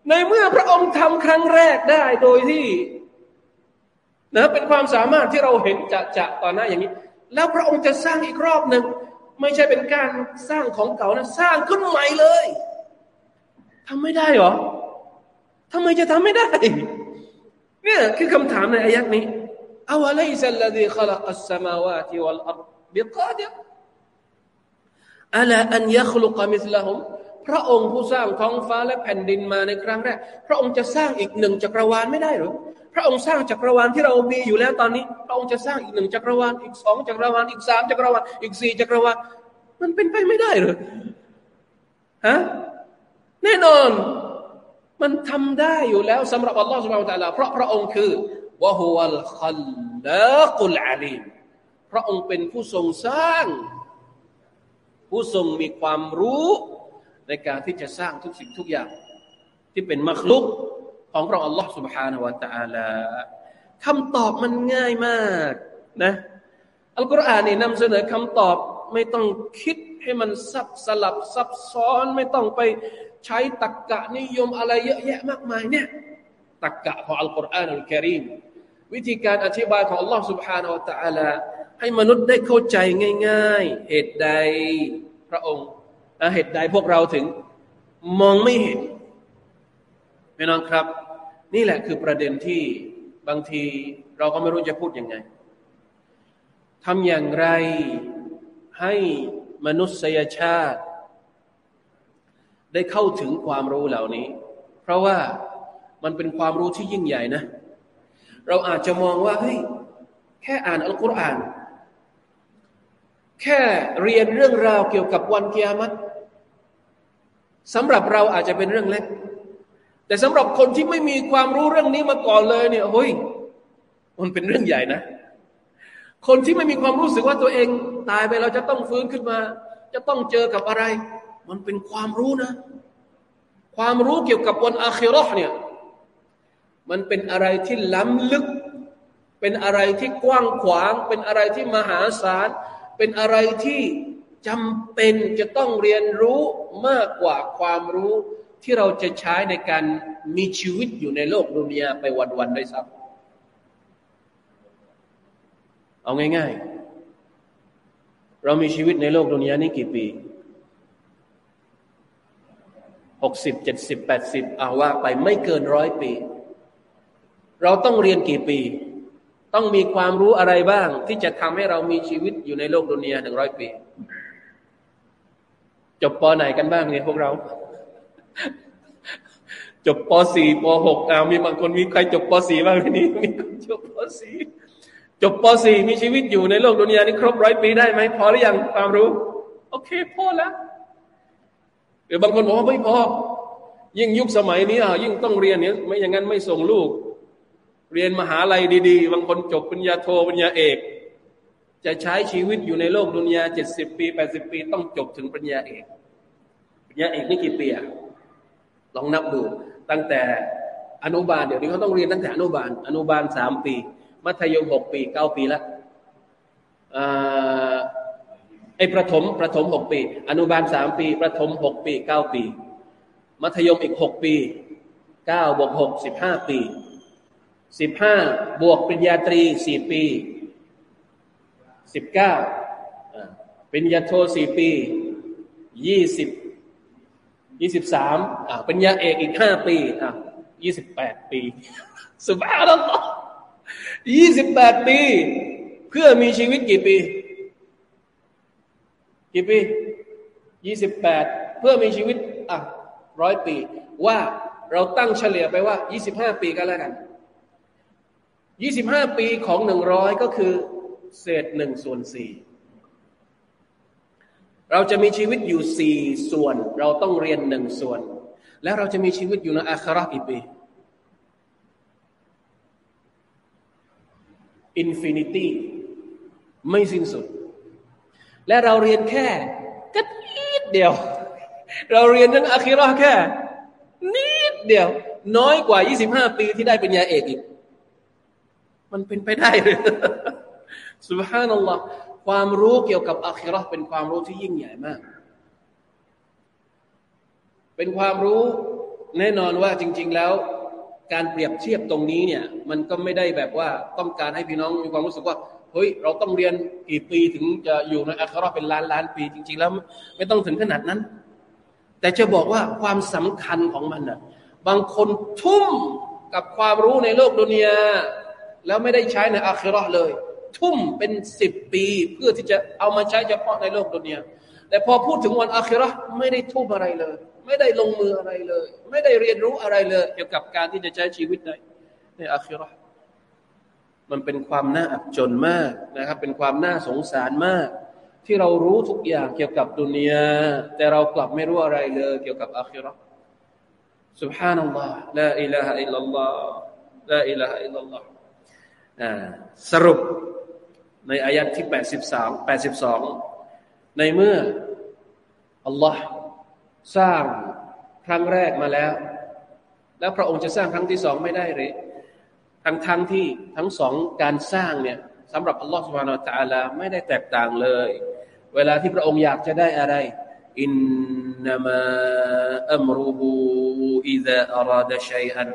ในเมื่อพระองค์ทำครั้งแรกได้โดยที่นะเป็นความสามารถที่เราเห็นจะจะต่อหน้าอย่างนี้ แล้วพระองค์จะสร้างอีกรอบหนึ่งไม่ใช่เป็นการสร้างของเก่านะสร้างขึ้นใหม่เลยทำไม่ได้หรอทำไมจะทำไม่ได้ เนี่ยคือคำถามในอายักนี้ อาวะไลซัลลดีขลักัสสมาวาติวัลอัรบิกาดิรอัลาอันยัคลุกมิสลาฮุมพระองค์ผู้สร้างท้องฟ้าและแผ่นดินมาในครั้งแรก พระองค์จะสร้างอีกหนึ่งจักรวาลไม่ได้หรือพระองค์สร้างจักรวาลที่เรามีอยู่แล้วตอนนี้ พระองค์จะสร้างอีกหนึ่งจักรวาลอีกสองจักรวาลอีกสามจักรวาลอีกสี่จักรวาลมันเป็นไปไม่ได้หรือฮะแน่นอน มันทำได้อยู่แล้วสำหรับอัลลอฮฺสุบไบร์ตะลาเพราะพระองค์คือ วะฮุวัลคัลลากุลอาลีมพระองค์เป็นผู้ทรงสร้าง ผู้ทรงมีความรู้ในการที่จะสร้างทุกสิ่งทุกอย่าง ที่เป็นมรคลุกของพระอัลลอฮ์ سبحانه และ تعالى คำตอบมันง่ายมากนะอัลกุรอานนี่นำเสนอคำตอบ ไม่ต้องคิดให้มันซับสลับซับซ้อน ไม่ต้องไปใช้ตักกะนิยมอะไรเยอะแยะมากมายเนี่ยตักกะของอัลกุรอานอัลกิริม วิธีการอธิบายของ Allah سبحانه และ تعالى ให้มนุษย์ได้เข้าใจง่าย ๆ เหตุใดพระองค์เหตุใดพวกเราถึงมองไม่เห็นพี่น้องครับ นี่แหละคือประเด็นที่บางทีเราก็ไม่รู้จะพูดยังไงทำอย่างไรให้มนุษยชาติ ได้เข้าถึงความรู้เหล่านี้ เพราะว่ามันเป็นความรู้ที่ยิ่งใหญ่นะ เราอาจจะมองว่าเฮ้ยแค่อ่านอัลกุรอาน แค่เรียนเรื่องราวเกี่ยวกับวันกียรติสำหรับเราอาจจะเป็นเรื่องเล็ก แต่สำหรับคนที่ไม่มีความรู้เรื่องนี้มาก่อนเลยเนี่ยเฮ้ยมันเป็นเรื่องใหญ่นะ คนที่ไม่มีความรู้สึกว่าตัวเอง ตายไปเราจะต้องฟื้นขึ้นมา จะต้องเจอกับอะไร มันเป็นความรู้นะ ความรู้เกี่ยวกับวันอาคิรอเนี่ย มันเป็นอะไรที่ล้ำลึก เป็นอะไรที่กว้างขวาง เป็นอะไรที่มหาศาล เป็นอะไรที่จำเป็นจะต้องเรียนรู้มากกว่าความรู้ที่เราจะใช้ในการมีชีวิตอยู่ในโลกดุนยาไปวันๆได้ซ้ำเอาง่ายๆ เรามีชีวิตในโลกดุนยานี้กี่ปีหกสิบเจ็ดสิบแปดสิบเอาว่าไปไม่เกินร้อยปี เราต้องเรียนกี่ปี ต้องมีความรู้อะไรบ้าง ที่จะทำให้เรามีชีวิตอยู่ในโลกดุนยาหนึ่งร้อยปี จบปไหนกันบ้างเนี่ยพวกเรา จบปสี่ปหกอามีบางคนมีใครจบปสี่บ้างที่นี้มีคนจบปสี่จบปสี่มีชีวิตอยู่ในโลกดุนยานี้ครบร้อยปีได้ไหมพอหรือยังความรู้ โอเคพอแล้วหรือบางคนบอกว่าไม่พอยิ่งยุคสมัยนี้อะยิ่งต้องเรียนเนี่ยไม่อย่างนั้นไม่ส่งลูก เรียนมหาลัยดีๆ บางคนจบปริญญาโทปริญญาเอก จะใช้ชีวิตอยู่ในโลกดุนยาเจ็ดสิบปีแปดสิบปี ต้องจบถึงปริญญาเอก ปริญญาเอกนี่กี่ปีอะลองนับดู ตั้งแต่อนุบาลเดี๋ยวนี้เขาต้องเรียนตั้งแต่อนุบาล อนุบาลสามปี มัธยมหกปีเก้าปีล้วไอ้ประถมประถมหกปี อนุบาลสามปี ประถมหกปีเก้าปี มัธยมอีกหกปีเก้าบวกหกสิบห้าปี สิบห้าบวกปริญญาตรีสี่ปีสิบเก้าปริญญาโทสี่ปียี่สิบยี่สิบสามปริญญาเอกอีกห้าปีอะยี่สิบแปดปีสุบานัลลอฮ์ยี่สิบแปดปี เพื่อมีชีวิตกี่ปี กี่ปียี่สิบแปดเพื่อมีชีวิตอะร้อยปี ว่าเราตั้งเฉลี่ยไปว่ายี่สิบห้าปีก็แล้วกัน ยี่สิบห้าปีของหนึ่งร้อยก็คือเศษหนึ่งส่วนสี่เราจะมีชีวิตอยู่สี่ส่วน เราต้องเรียนหนึ่งส่วน แล้วเราจะมีชีวิตอยู่ในอาคิเราะฮฺกี่ปี infinity ไม่สิ้นสุด และเราเรียนแค่กันิดเดียว เราเรียนเรื่องอาคิเราะฮฺแค่ นิดเดียว น้อยกว่า 25 ปีที่ได้ปริญญาเอกอีก มันเป็นไปได้เลยสุบฮานัลลอฮ์ความรู้เกี่ยวกับอัคราเป็นความรู้ที่ยิ่งใหญ่มาก เป็นความรู้แน่นอนว่าจริง ๆ แล้ว การเปรียบเทียบตรงนี้เนี่ย มันก็ไม่ได้แบบว่าต้องการให้พี่น้องมีความรู้สึกว่าเฮ้ยเราต้องเรียนกี่ปีถึงจะอยู่ในอัคราเป็นล้านล้านปี จริง ๆ แล้วไม่ต้องถึงขนาดนั้น แต่จะบอกว่าความสำคัญของมันน่ะบางคนทุ่มกับความรู้ในโลกดุนยา แล้วไม่ได้ใช้ในอาคิรอเลย ทุ่มเป็นสิบปี เพื่อที่จะเอามาใช้เฉพาะในโลกดุนยาแต่พอพูดถึงวันอาคิรอไม่ได้ทุ่มอะไรเลย ไม่ได้ลงมืออะไรเลย ไม่ได้เรียนรู้อะไรเลย เกี่ยวกับการที่จะใช้ชีวิตในในอาคิรอมันเป็นความน่าอับจนมากนะครับ เป็นความน่าสงสารมาก ที่เรารู้ทุกอย่างเกี่ยวกับดุนยาแต่เรากลับไม่รู้อะไรเลย เกี่ยวกับอาคิรอ سبحان الله لا إله إلا الله لا إله إلا الله สรุปในอายัดที่ 83 82 ในเมื่ออัลลอฮ์สร้างครั้งแรกมาแล้ว แล้วพระองค์จะสร้างครั้งที่สองไม่ได้หรือทั้งทั้งที่ทั้งสองการสร้างเนี่ยสำหรับอัลลอฮ์สุบานาอัลลอฮ์ไม่ได้แตกต่างเลย เวลาที่พระองค์อยากจะได้อะไรอินนามาอัมรุฮูอิซาอาราดชัยอัน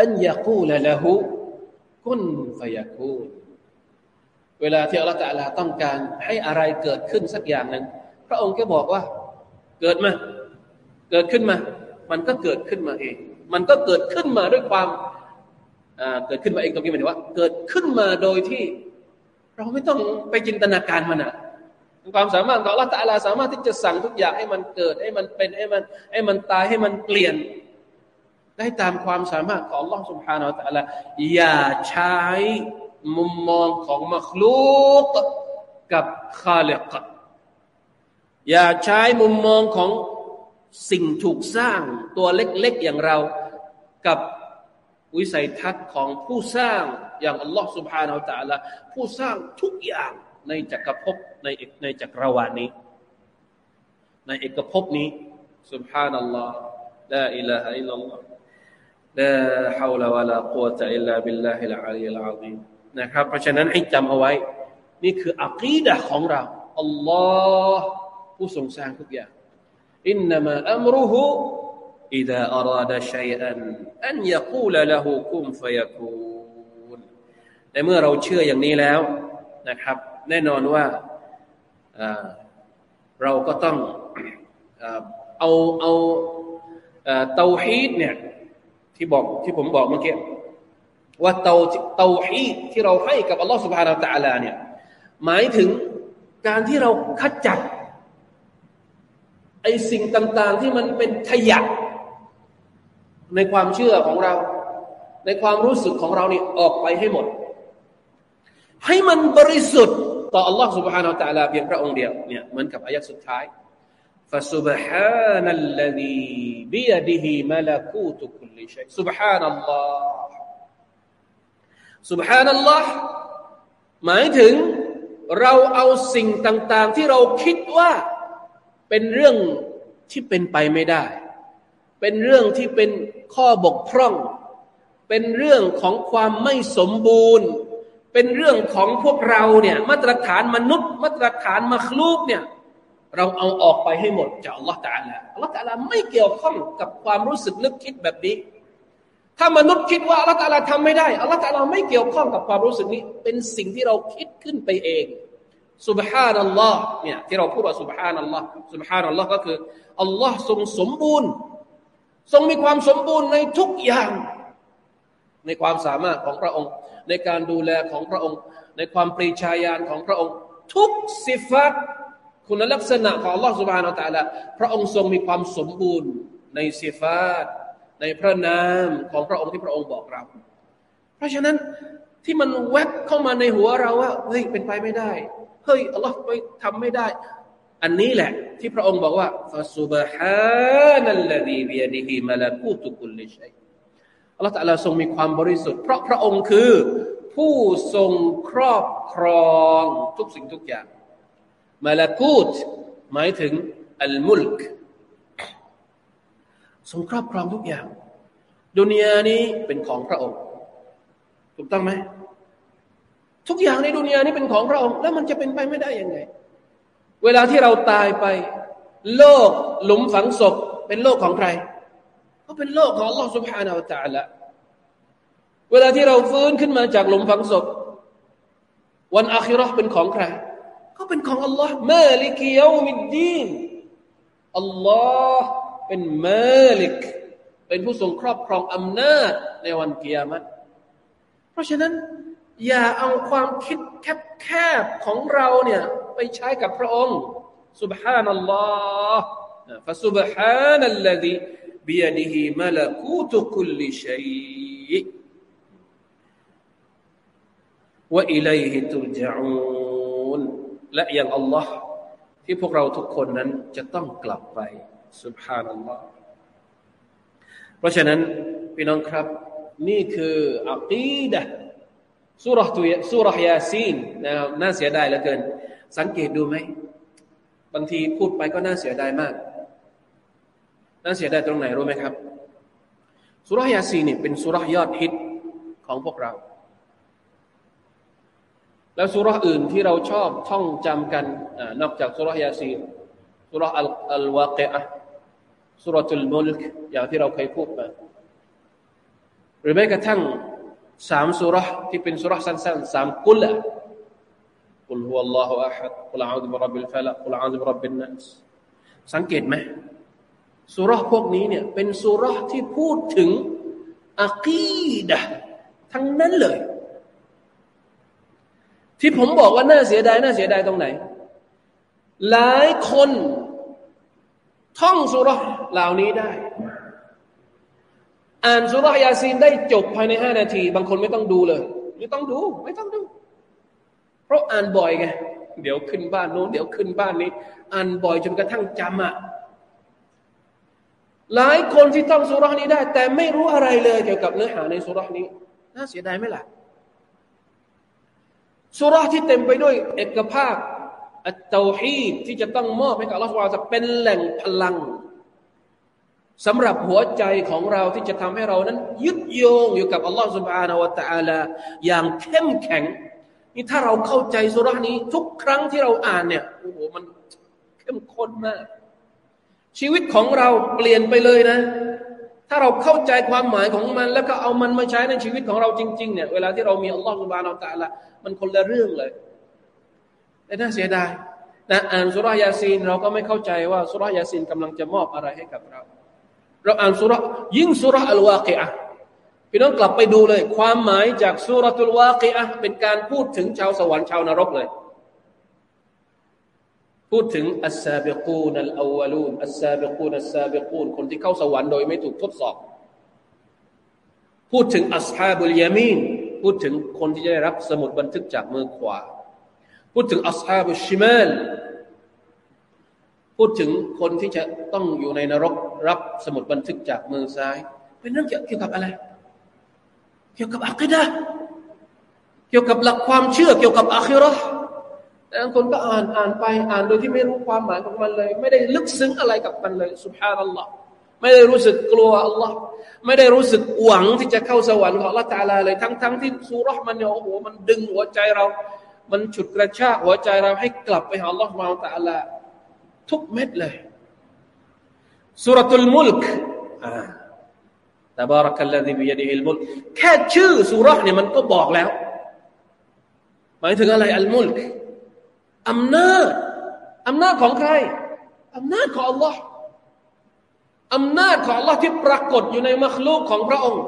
อันยะกูลละหู กุนฟยาคูนเวลาที่อัลลอฮฺตะลาต้องการให้อะไรเกิดขึ้นสักอย่างหนึ่งพระองค์ก็บอกว่า เกิดมา เกิดขึ้นมา มันก็เกิดขึ้นมาเอง มันก็เกิดขึ้นมาด้วยความเกิดขึ้นมาเองตรงนี้หมายถึงว่า เกิดขึ้นมาโดยที่ เราไม่ต้องไปจินตนาการมันอะความสามารถของอัลลอฮฺตะลาสามารถที่จะสั่งทุกอย่างให้มันเกิดให้มันเป็นให้มันให้มันตายให้มันเปลี่ยน ได้ตามความสามารถของอัลลอฮฺสุบฮานาอัลลอฮฺอย่าใช้มุมมองของมักลูกกับคาเลกอย่าใช้มุมมองของสิ่งถูกสร้างตัวเล็กๆอย่างเรากับวิสัยทัศน์ของผู้สร้างอย่างอัลลอฮ์ سبحانه และ تعالى ผู้สร้างทุกอย่างในจักรภพในในจักรวาลนี้ ในเอกภพนี้ سبحان ละฮาวลาวะลากัวตะอิลลาบิลลาฮิลอาลีลอาซีนะครับเพราะฉะนั้นให้จำเอาไว้ นี่คืออักีดะของเราอัลลอฮ์ผู้ทรงสร้างทุกอย่างอินนามะอัมรุฮุ إذا أراد شيئا أن يقول له كن فيكون ในเมื่อเราเชื่ออย่างนี้แล้วนะครับ แน่นอนว่าเราก็ต้องเอาเอาเตาฮีดเนี่ย ที่บอกที่ผมบอกเมื่อกี้ว่าเตาเตาฮีที่เราให้กับอัลลอฮฺสุบฮานาตะอัลาเนี่ยหมายถึงการที่เราขจัดไอสิ่งต่าง ๆ ที่มันเป็นขยะในความเชื่อของเรา ในความรู้สึกของเราเนี่ออกไปให้หมด ให้มันบริสุทธิ์ต่ออัลลอฮฺสุบฮานาตะอัลาเพียงพระองค์เดียวเนี่ยเหมือนกับอายะสุดท้าย فسبحان الذي بيده ملكوت كل شيء سبحان الله سبحان الله หมายถึงเราเอาสิ่งต่าง ๆ ที่เราคิดว่าเป็นเรื่องที่เป็นไปไม่ได้ เป็นเรื่องที่เป็นข้อบกพร่อง เป็นเรื่องของความไม่สมบูรณ์ เป็นเรื่องของพวกเราเนี่ยมาตรฐานมนุษย์ มาตรฐานมรคลูกเนี่ย เราเอาออกไปให้หมดจากอัลลอฮฺตาลาอัลลอฮฺตาลาไม่เกี่ยวข้องกับความรู้สึกนึกคิดแบบนี้ ถ้ามนุษย์คิดว่าอัลลอฮฺตาลาทำไม่ได้อัลลอฮฺตาลาไม่เกี่ยวข้องกับความรู้สึกนี้ เป็นสิ่งที่เราคิดขึ้นไปเองสุบฮานัลลอฮ์เนี่ยที่เราพูดว่าสุบฮานัลลอฮ์สุบฮานัลลอฮ์ก็คืออัลลอฮ์ทรงสมบูรณ์ ทรงมีความสมบูรณ์ในทุกอย่าง ในความสามารถของพระองค์ ในการดูแลของพระองค์ ในความปรีชาญาณของพระองค์ ทุกสิฟัต คุณลักษณะของ Allah سبحانه และ تعالى พระองค์ทรงมีความสมบูรณ์ในสิฟัตในพระนามของพระองค์ที่พระองค์บอกเรา เพราะฉะนั้นที่มันแวบเข้ามาในหัวเราว่าเฮ้ยเป็นไปไม่ได้เฮ้ยอัลลอฮ์ไปทำไม่ได้ อันนี้แหละ ที่พระองค์บอกว่าฟาซุบฮานัลลดีบิยดิฮิมาลาคูตุกุลลิชัยอัลลอฮ์ตะลาทรงมีความบริสุทธิ์เพราะพระองค์คือ ผู้ทรงครอบครองทุกสิ่งทุกอย่าง มาลาคูตหมายถึงอัลมุลกทรงครอบครองทุกอย่าง ดุนยานี้เป็นของพระองค์ ถูกต้องไหมทุกอย่างในดุนยานี้เป็นของพระองค์แล้วมันจะเป็นไปไม่ได้ยังไง เวลาที่เราตายไป โลกหลุมฝังศพเป็นโลกของใคร ก็เป็นโลกของ Allah سبحانه และ تعالى เวลาที่เราฟื้นขึ้นมาจากหลุมฝังศพวันอาคิรอเป็นของใคร ก็เป็นของ Allah มาลิกิยามิดดีน Allah เป็นมาลิก เป็นผู้ทรงครอบครองอำนาจในวันกิยามัตเพราะฉะนั้นอย่าเอาความคิดแคบๆของเราเนี่ยไปใช้กับพระองค์ سبحان الله فسبحان الذي بيده ملكوت كل شيء وإليه ترجعون และอย่างอัลลอฮ์ที่พวกเราทุกคนนั้นจะต้องกลับไปสุบฮานัลลอฮ์เพราะฉะนั้นพี่น้องครับ นี่คืออักีดะสุรตุสุรยาซีนนะครับน่าเสียดายเหลือเกิน สังเกตดูไหมบางทีพูดไปก็น่าเสียดายมาก น่าเสียดายตรงไหนรู้ไหมครับสุรยาซีนเนี่ยเป็นสุรยอดฮิตของพวกเรา แล้วสุรษอื่นที่เราชอบท่องจำกันอนอกจากสุรษยาซีนสุรษอัลวาเกะสุรตุลมุลกอย่างที่เราเคยพูดมาหรือแม้กระทั่งสามสุรษที่เป็นสุรษสั้นๆสามกุลกุลฮุวัลลอฮุอะฮัดกุลอาอุบิรับบิลฟะลักกุลอาอุบิรับบินนัสสังเกตไหมสุรษพวกนี้เนี่ยเป็นสุรษที่พูดถึงอักีดะทั้งนั้นเลย ที่ผมบอกว่าน่าเสียดายน่าเสียดายตรงไหน หลายคนท่องสุรษเหล่านี้ได้ อ่านสุรยาซีนได้จบภายในห้านาที บางคนไม่ต้องดูเลยไม่ต้องดู ไม่ต้องดู เพราะอ่านบ่อยไงเดี๋ยวขึ้นบ้านโน้นเดี๋ยวขึ้นบ้านนี้ อ่านบ่อยจนกระทั่งจำอะหลายคนที่ท่องสุรนี้ได้ แต่ไม่รู้อะไรเลยเกี่ยวกับเนื้อหาในสุรนี้ น่าเสียดายไหมล่ะ สุรที่เต็มไปด้วย เอกภาพอัตตาฮีดที่จะต้องมอบให้กับอัลลอฮฺวาจะเป็นแหล่งพลังสำหรับหัวใจของเราที่จะทำให้เรานั้น ยึดโยงอยู่กับอัลลอฮฺ سبحانه และ تعالى อย่างเข้มแข็งนี่ถ้าเราเข้าใจสุรานี้ ทุกครั้งที่เราอ่านเนี่ยโอ้โหมันเข้มข้นมาก ชีวิตของเราเปลี่ยนไปเลยนะ ถ้าเราเข้าใจความหมายของมัน แล้วก็เอามันมาใช้ในชีวิตของเราจริงๆเนี่ยเวลาที่เรามีอัลลอฮฺสุบานอัลตะละมันคนละเรื่องเลยแต่น่าเสียดายนะอ่านสุรยาซีนเราก็ไม่เข้าใจว่าสุรยาซีนกำลังจะมอบอะไรให้กับเรา เราอ่านสุรยิ่งสุรอัลวากีอะพี่น้องกลับไปดูเลย ความหมายจากสุรทุลวากีอะเป็นการพูดถึงชาวสวรรค์ชาวนรกเลย พูดถึงอัสซาบิกูนอัลอวลูนอัสซาบิกูนอัสซาบิกูนคนที่เข้าสวรรค์โดยไม่ถูกทดสอบ พูดถึงอัสฮาบุลยามีนพูดถึงคนที่จะได้รับสมุดบันทึกจากมือขวา พูดถึงอัสฮาบุชิมลพูดถึงคนที่จะต้องอยู่ในนรกรับสมุดบันทึกจากมือซ้าย เป็นเรื่องเกี่ยวกับอะไร เกี่ยวกับอัคดะเกี่ยวกับหลักความเชื่อเกี่ยวกับอัคิรอแต่ บางคนก็อ่านอ่านไปอ่านโดยที่ไม่รู้ความหมายของมันเลย ไม่ได้ลึกซึ้งอะไรกับมันเลยสุภานัลลอฮ์ไม่ได้รู้สึกกลัวอัลลอฮ์ไม่ได้รู้สึกหวังที่จะเข้าสวรรค์ของอัลลอฮ์ตาลาเลยทั้งทั้งที่สุรษมันเนี่ยโอ้โหมันดึงหัวใจเรา มันฉุดกระชากหัวใจเราให้กลับไปหาอัลลอฮฺมาตะอัลลทุกเม็ดเลยสุรตุลมุลกแต่บารักัลลดีบิยดีฮิลมุลแค่ชื่อสุรษเนี่ยมันก็บอกแล้ว หมายถึงอะไรอัลมุลก อำนาจอำนาจของใครอำนาจของอัลลอฮ์อำนาจของอัลลอฮ์ที่ปรากฏอยู่ในมัคลูกของพระองค์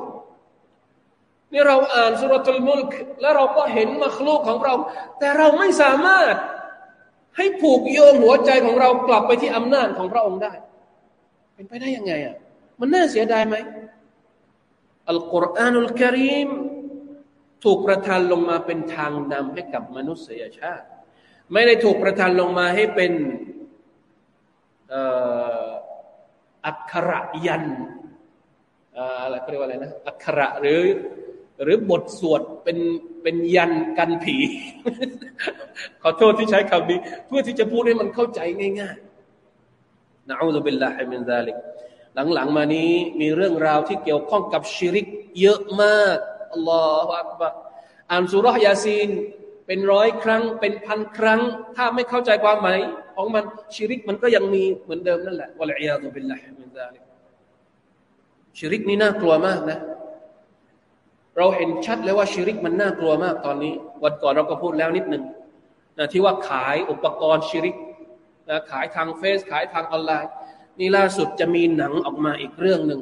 นี่เราอ่านสุรทูลมุลกแล้วเราก็เห็นมัคลูกของเรา แต่เราไม่สามารถให้ผูกโยงหัวใจของเรากลับไปที่อำนาจของพระองค์ได้ เป็นไปได้ยังไงอะมันน่าเสียดายไหมอัลกุรอานุลกิริมถูกประทานลงมาเป็นทางนำให้กับมนุษยชาติ ไม่ได้ถูกประทานลงมาให้เป็นอักขระยันอะไรเขาเรียกว่าอะไรนะอักขระหรือ หรือบทสวดเป็นเป็นยันกันผี ขอโทษที่ใช้คำนี้ เพื่อที่จะพูดให้มันเข้าใจง่ายๆنعوذ بالله من ذلك หลังๆ มานี้มีเรื่องราวที่เกี่ยวข้องกับชิริก เยอะมากالله أكبر อ่านซูเราะฮฺยาซีน เป็นร้อยครั้ง เป็นพันครั้ง ถ้าไม่เข้าใจความหมายของมันชิริกมันก็ยังมีเหมือนเดิมนั่นแหละوالعياذ بالله من ذلك ชิริกนี่น่ากลัวมากนะ เราเห็นชัดเลยว่าชิริกมันน่ากลัวมากตอนนี้ วันก่อนเราก็พูดแล้วนิดหนึ่งนะที่ว่าขายอุปกรณ์ชิริกนะขายทางเฟซขายทางออนไลน์ นี่ล่าสุดจะมีหนังออกมาอีกเรื่องหนึ่ง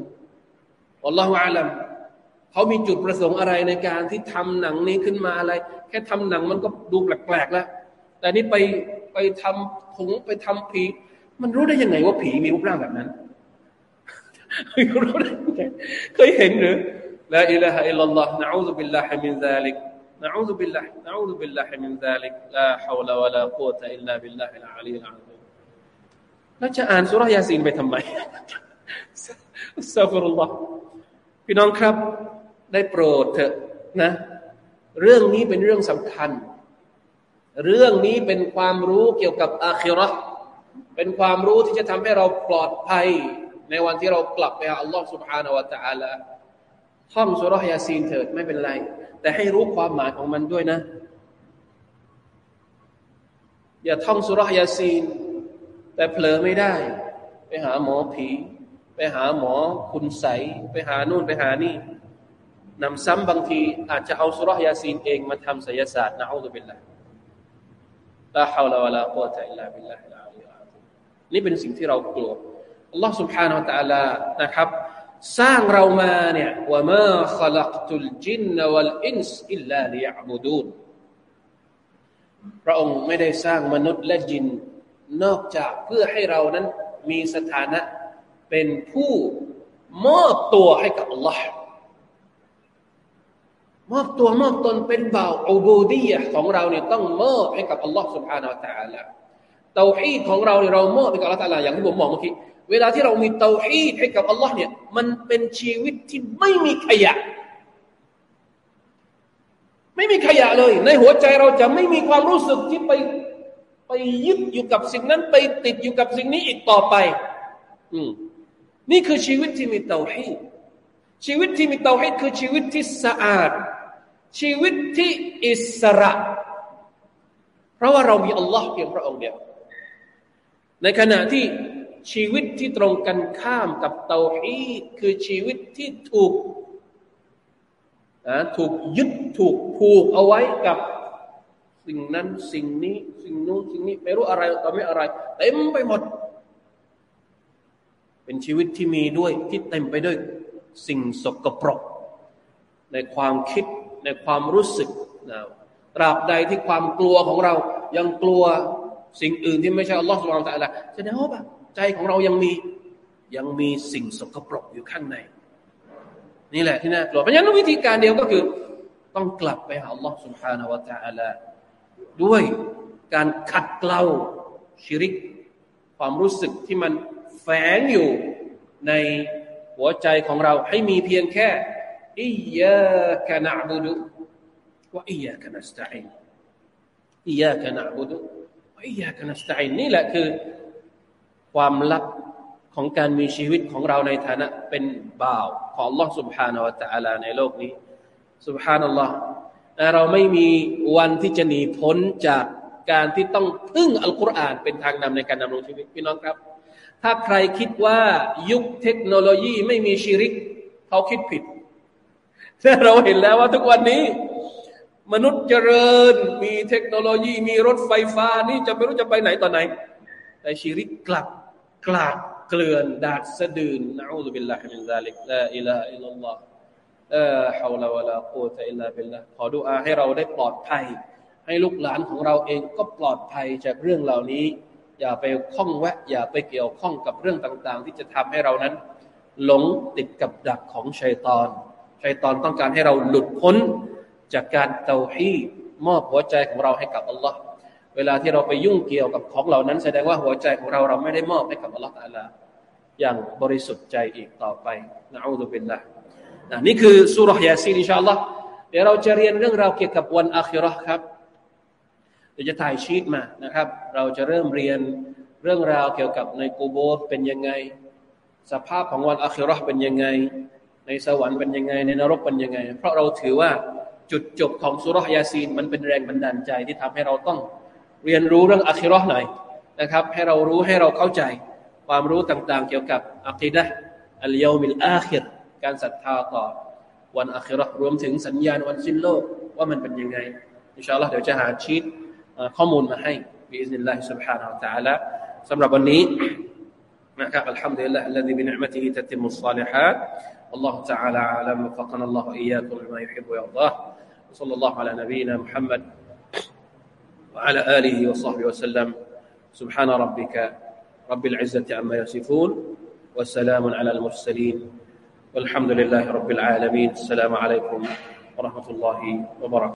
อัลลอฮฺอาลัม เขามีจุดประสงค์อะไรในการที่ทำหนังนี้ขึ้นมาอะไร แค่ทำหนังมันก็ดูแปลกๆแล้ว แต่นี่ไปไปทำผงไปทำผี มันรู้ได้ยังไงว่าผีมีรูปร่างแบบนั้นรู้ได้ยังไงเคยเห็นหรือลาอิลาฮะอิลลัลลอฮ์นะอูซุบิลลาฮิมินซาลิก نعوذ بالله نعوذ بالله من ذلك لا حول ولا قوة إلا بالله العلي العظيم แล้วจะอ่านสุรยาสีนไปทำไมอัสซาฟุรุลลอฮ์พี่น้องครับ ได้โปรดเถอะนะ เรื่องนี้เป็นเรื่องสำคัญ เรื่องนี้เป็นความรู้เกี่ยวกับอาคิรอเป็นความรู้ที่จะทำให้เราปลอดภัย ในวันที่เรากลับไปหาอัลลอฮ์ سبحانه และ تعالى ท่องสุรยาซีนเถิดไม่เป็นไร แต่ให้รู้ความหมายของมันด้วยนะ อย่าท่องสุรยาซีน แต่เผลอไม่ได้ ไปหาหมอผี ไปหาหมอคุณใสไปหานู่นไปหานี่ นำซ้ำบางที อาจจะเอาสุรยาซีนเองมาทำศิลศาสตร์นะอัลลอฮฺบิลละลาฮาวลาวะลากุวะตะอิลลาบิลลาฮิลอาลีนี่เป็นสิ่งที่เรากลัวอัลลอฮฺ سبحانه และ تعالى นะครับ สร้างเรามาเนี่ยว่ามาขลักตุลจินวัลอินส์อิลลาลิยะบุดูนพระองค์ไม่ได้สร้างมนุษย์และจินนอกจากเพื่อให้เรานั้นมีสถานะเป็นผู้มอบตัวให้กับอัลลอฮ์ มอบตัวมอบตนเป็นบ่าวอูบูดียะของเราเนี่ยต้องมอบให้กับอัลลอฮ์ سبحانه และ تعالى เตาฮีดของเราเนี่ยเรามอบให้กับอัลลอฮ์ تعالى อย่างที่ผมบอกเมื่อกี้เวลาที่เรามีเตาฮีดให้กับอัลลอฮ์เนี่ยมันเป็นชีวิตที่ไม่มีขยะ ไม่มีขยะเลย ในหัวใจเราจะไม่มีความรู้สึกที่ไปไปยึดอยู่กับสิ่งนั้นไปติดอยู่กับสิ่งนี้อีกต่อไป อืมนี่คือชีวิตที่มีเตาฮีดชีวิตที่มีเตาฮีดคือชีวิตที่สะอาด ชีวิตที่อิสระ เพราะว่าเรามีอัลลอฮ์เพียงพระองค์เดียว ในขณะที่ชีวิตที่ตรงกันข้ามกับเตาฮีดคือชีวิตที่ถูกนะถูกยึดถูกผูกเอาไว้กับสิ่งนั้นสิ่งนี้ สิ่งนู้นสิ่งนี้ ไม่รู้อะไรต่อไม่อะไรเต็มไปหมด เป็นชีวิตที่มีด้วยที่เต็มไปด้วย สิ่งสกปรก ในความคิด ในความรู้สึกนะตราบใดที่ความกลัวของเรายังกลัวสิ่งอื่นที่ไม่ใช่อัลลอฮฺสุลตานละแสดงว่าใจของเรายังมียังมีสิ่งสกปรกอยู่ข้างใน นี่แหละที่น่ากลัวเพราะฉะนั้นวิธีการเดียวก็คือ ต้องกลับไปหาอัลลอฮฺสุลตานะวะตาละด้วยการขัดเกลาชิริก ความรู้สึกที่มันแฝงอยู่ในหัวใจของเราให้มีเพียงแค่ อิยากะนะบุดุวะอิยากะนัสตัอินอิยากะนะบุดุวะอิยากะนัสตัอินนี่แหละคือความลับของการมีชีวิตของเราในฐานะเป็นบ่าวของ Allah سبحانه และ تعالى ในโลกนี้ سبحان الله เราไม่มีวันที่จะหนีพ้นจากการที่ต้องพึ่งอัลกุรอานเป็นทางนำในการดำรงชีวิตพี่น้องครับ ถ้าใครคิดว่ายุคเทคโนโลยีไม่มีชีริก เขาคิดผิดแต่ เราเห็นแล้วว่าทุกวันนี้ มนุษย์เจริญ มีเทคโนโลยี มีรถไฟฟ้า นี่จะไม่รู้จะไปไหนต่อไหน แต่ชิริกกลับกลาดเกลื่อนดาดสะดืนนะอูซุบิลลาฮิมินซาลิกลาอิลาอิลลัลลอฮ์ลาฮาวลาวะลากูตะอิลลาบิลลาขอดุอาให้เราได้ปลอดภัย ให้ลูกหลานของเราเองก็ปลอดภัยจากเรื่องเหล่านี้ อย่าไปข้องแวะ อย่าไปเกี่ยวข้องกับเรื่องต่าง ๆ ที่จะทำให้เรานั้น หลงติดกับดักของชัยตอน ชัยตอนต้องการให้เราหลุดพ้นจากการเตาฮีมอบหัวใจของเราให้กับอัลลอฮ์เวลาที่เราไปยุ่งเกี่ยวกับของเหล่านั้น แสดงว่าหัวใจของเราเราไม่ได้มอบให้กับอัลลอฮฺตาลาอย่างบริสุทธิ์ใจอีกต่อไปنعوذ بالله นะนี่คือซูเราะฮ์ยาซีน إن شاء اللهเดี๋ยวเราจะเรียนเรื่องราวเกี่ยวกับวันอาคิเราะฮ์ครับเดี๋ยวจะถ่ายชีตมานะครับ เราจะเริ่มเรียนเรื่องราวเกี่ยวกับในกูโบสเป็นยังไง สภาพของวันอาคิเราะฮ์เป็นยังไง ในสวรรค์เป็นยังไง ในนรกเป็นยังไง เพราะเราถือว่าจุดจบของสุรษยาซีนมันเป็นแรงบันดาลใจที่ทำให้เราต้องเรียนรู้เรื่องอัคิรอหน่อยนะครับ ให้เรารู้ให้เราเข้าใจ ความรู้ต่างๆ เกี่ยวกับอัคีดะอัลยามิลอาคิรการศรัทธาต่อวันอัคิรอรวมถึงสัญญาณวันสิ้นโลกว่ามันเป็นยังไงอินชาอัลลอฮ์เดี๋ยวจะหาชีตข้อมูลมาให้บิอิสนิลลาฮิ سبحانه และ تعالى สำหรับวันนี้นะครับอัลฮัมดุลิลลาฮ์ الذي بنعمته تتم الصالحات والله تعالى أعلم. وفقنا الله وإياكم لما يحب ويرضاه. وصلى الله على نبينا محمد وعلى آله وصحبه وسلم. سبحان ربك رب العزة عما يصفون وسلام على المرسلين. والحمد لله رب العالمين. السلام عليكم ورحمة الله وبركاته.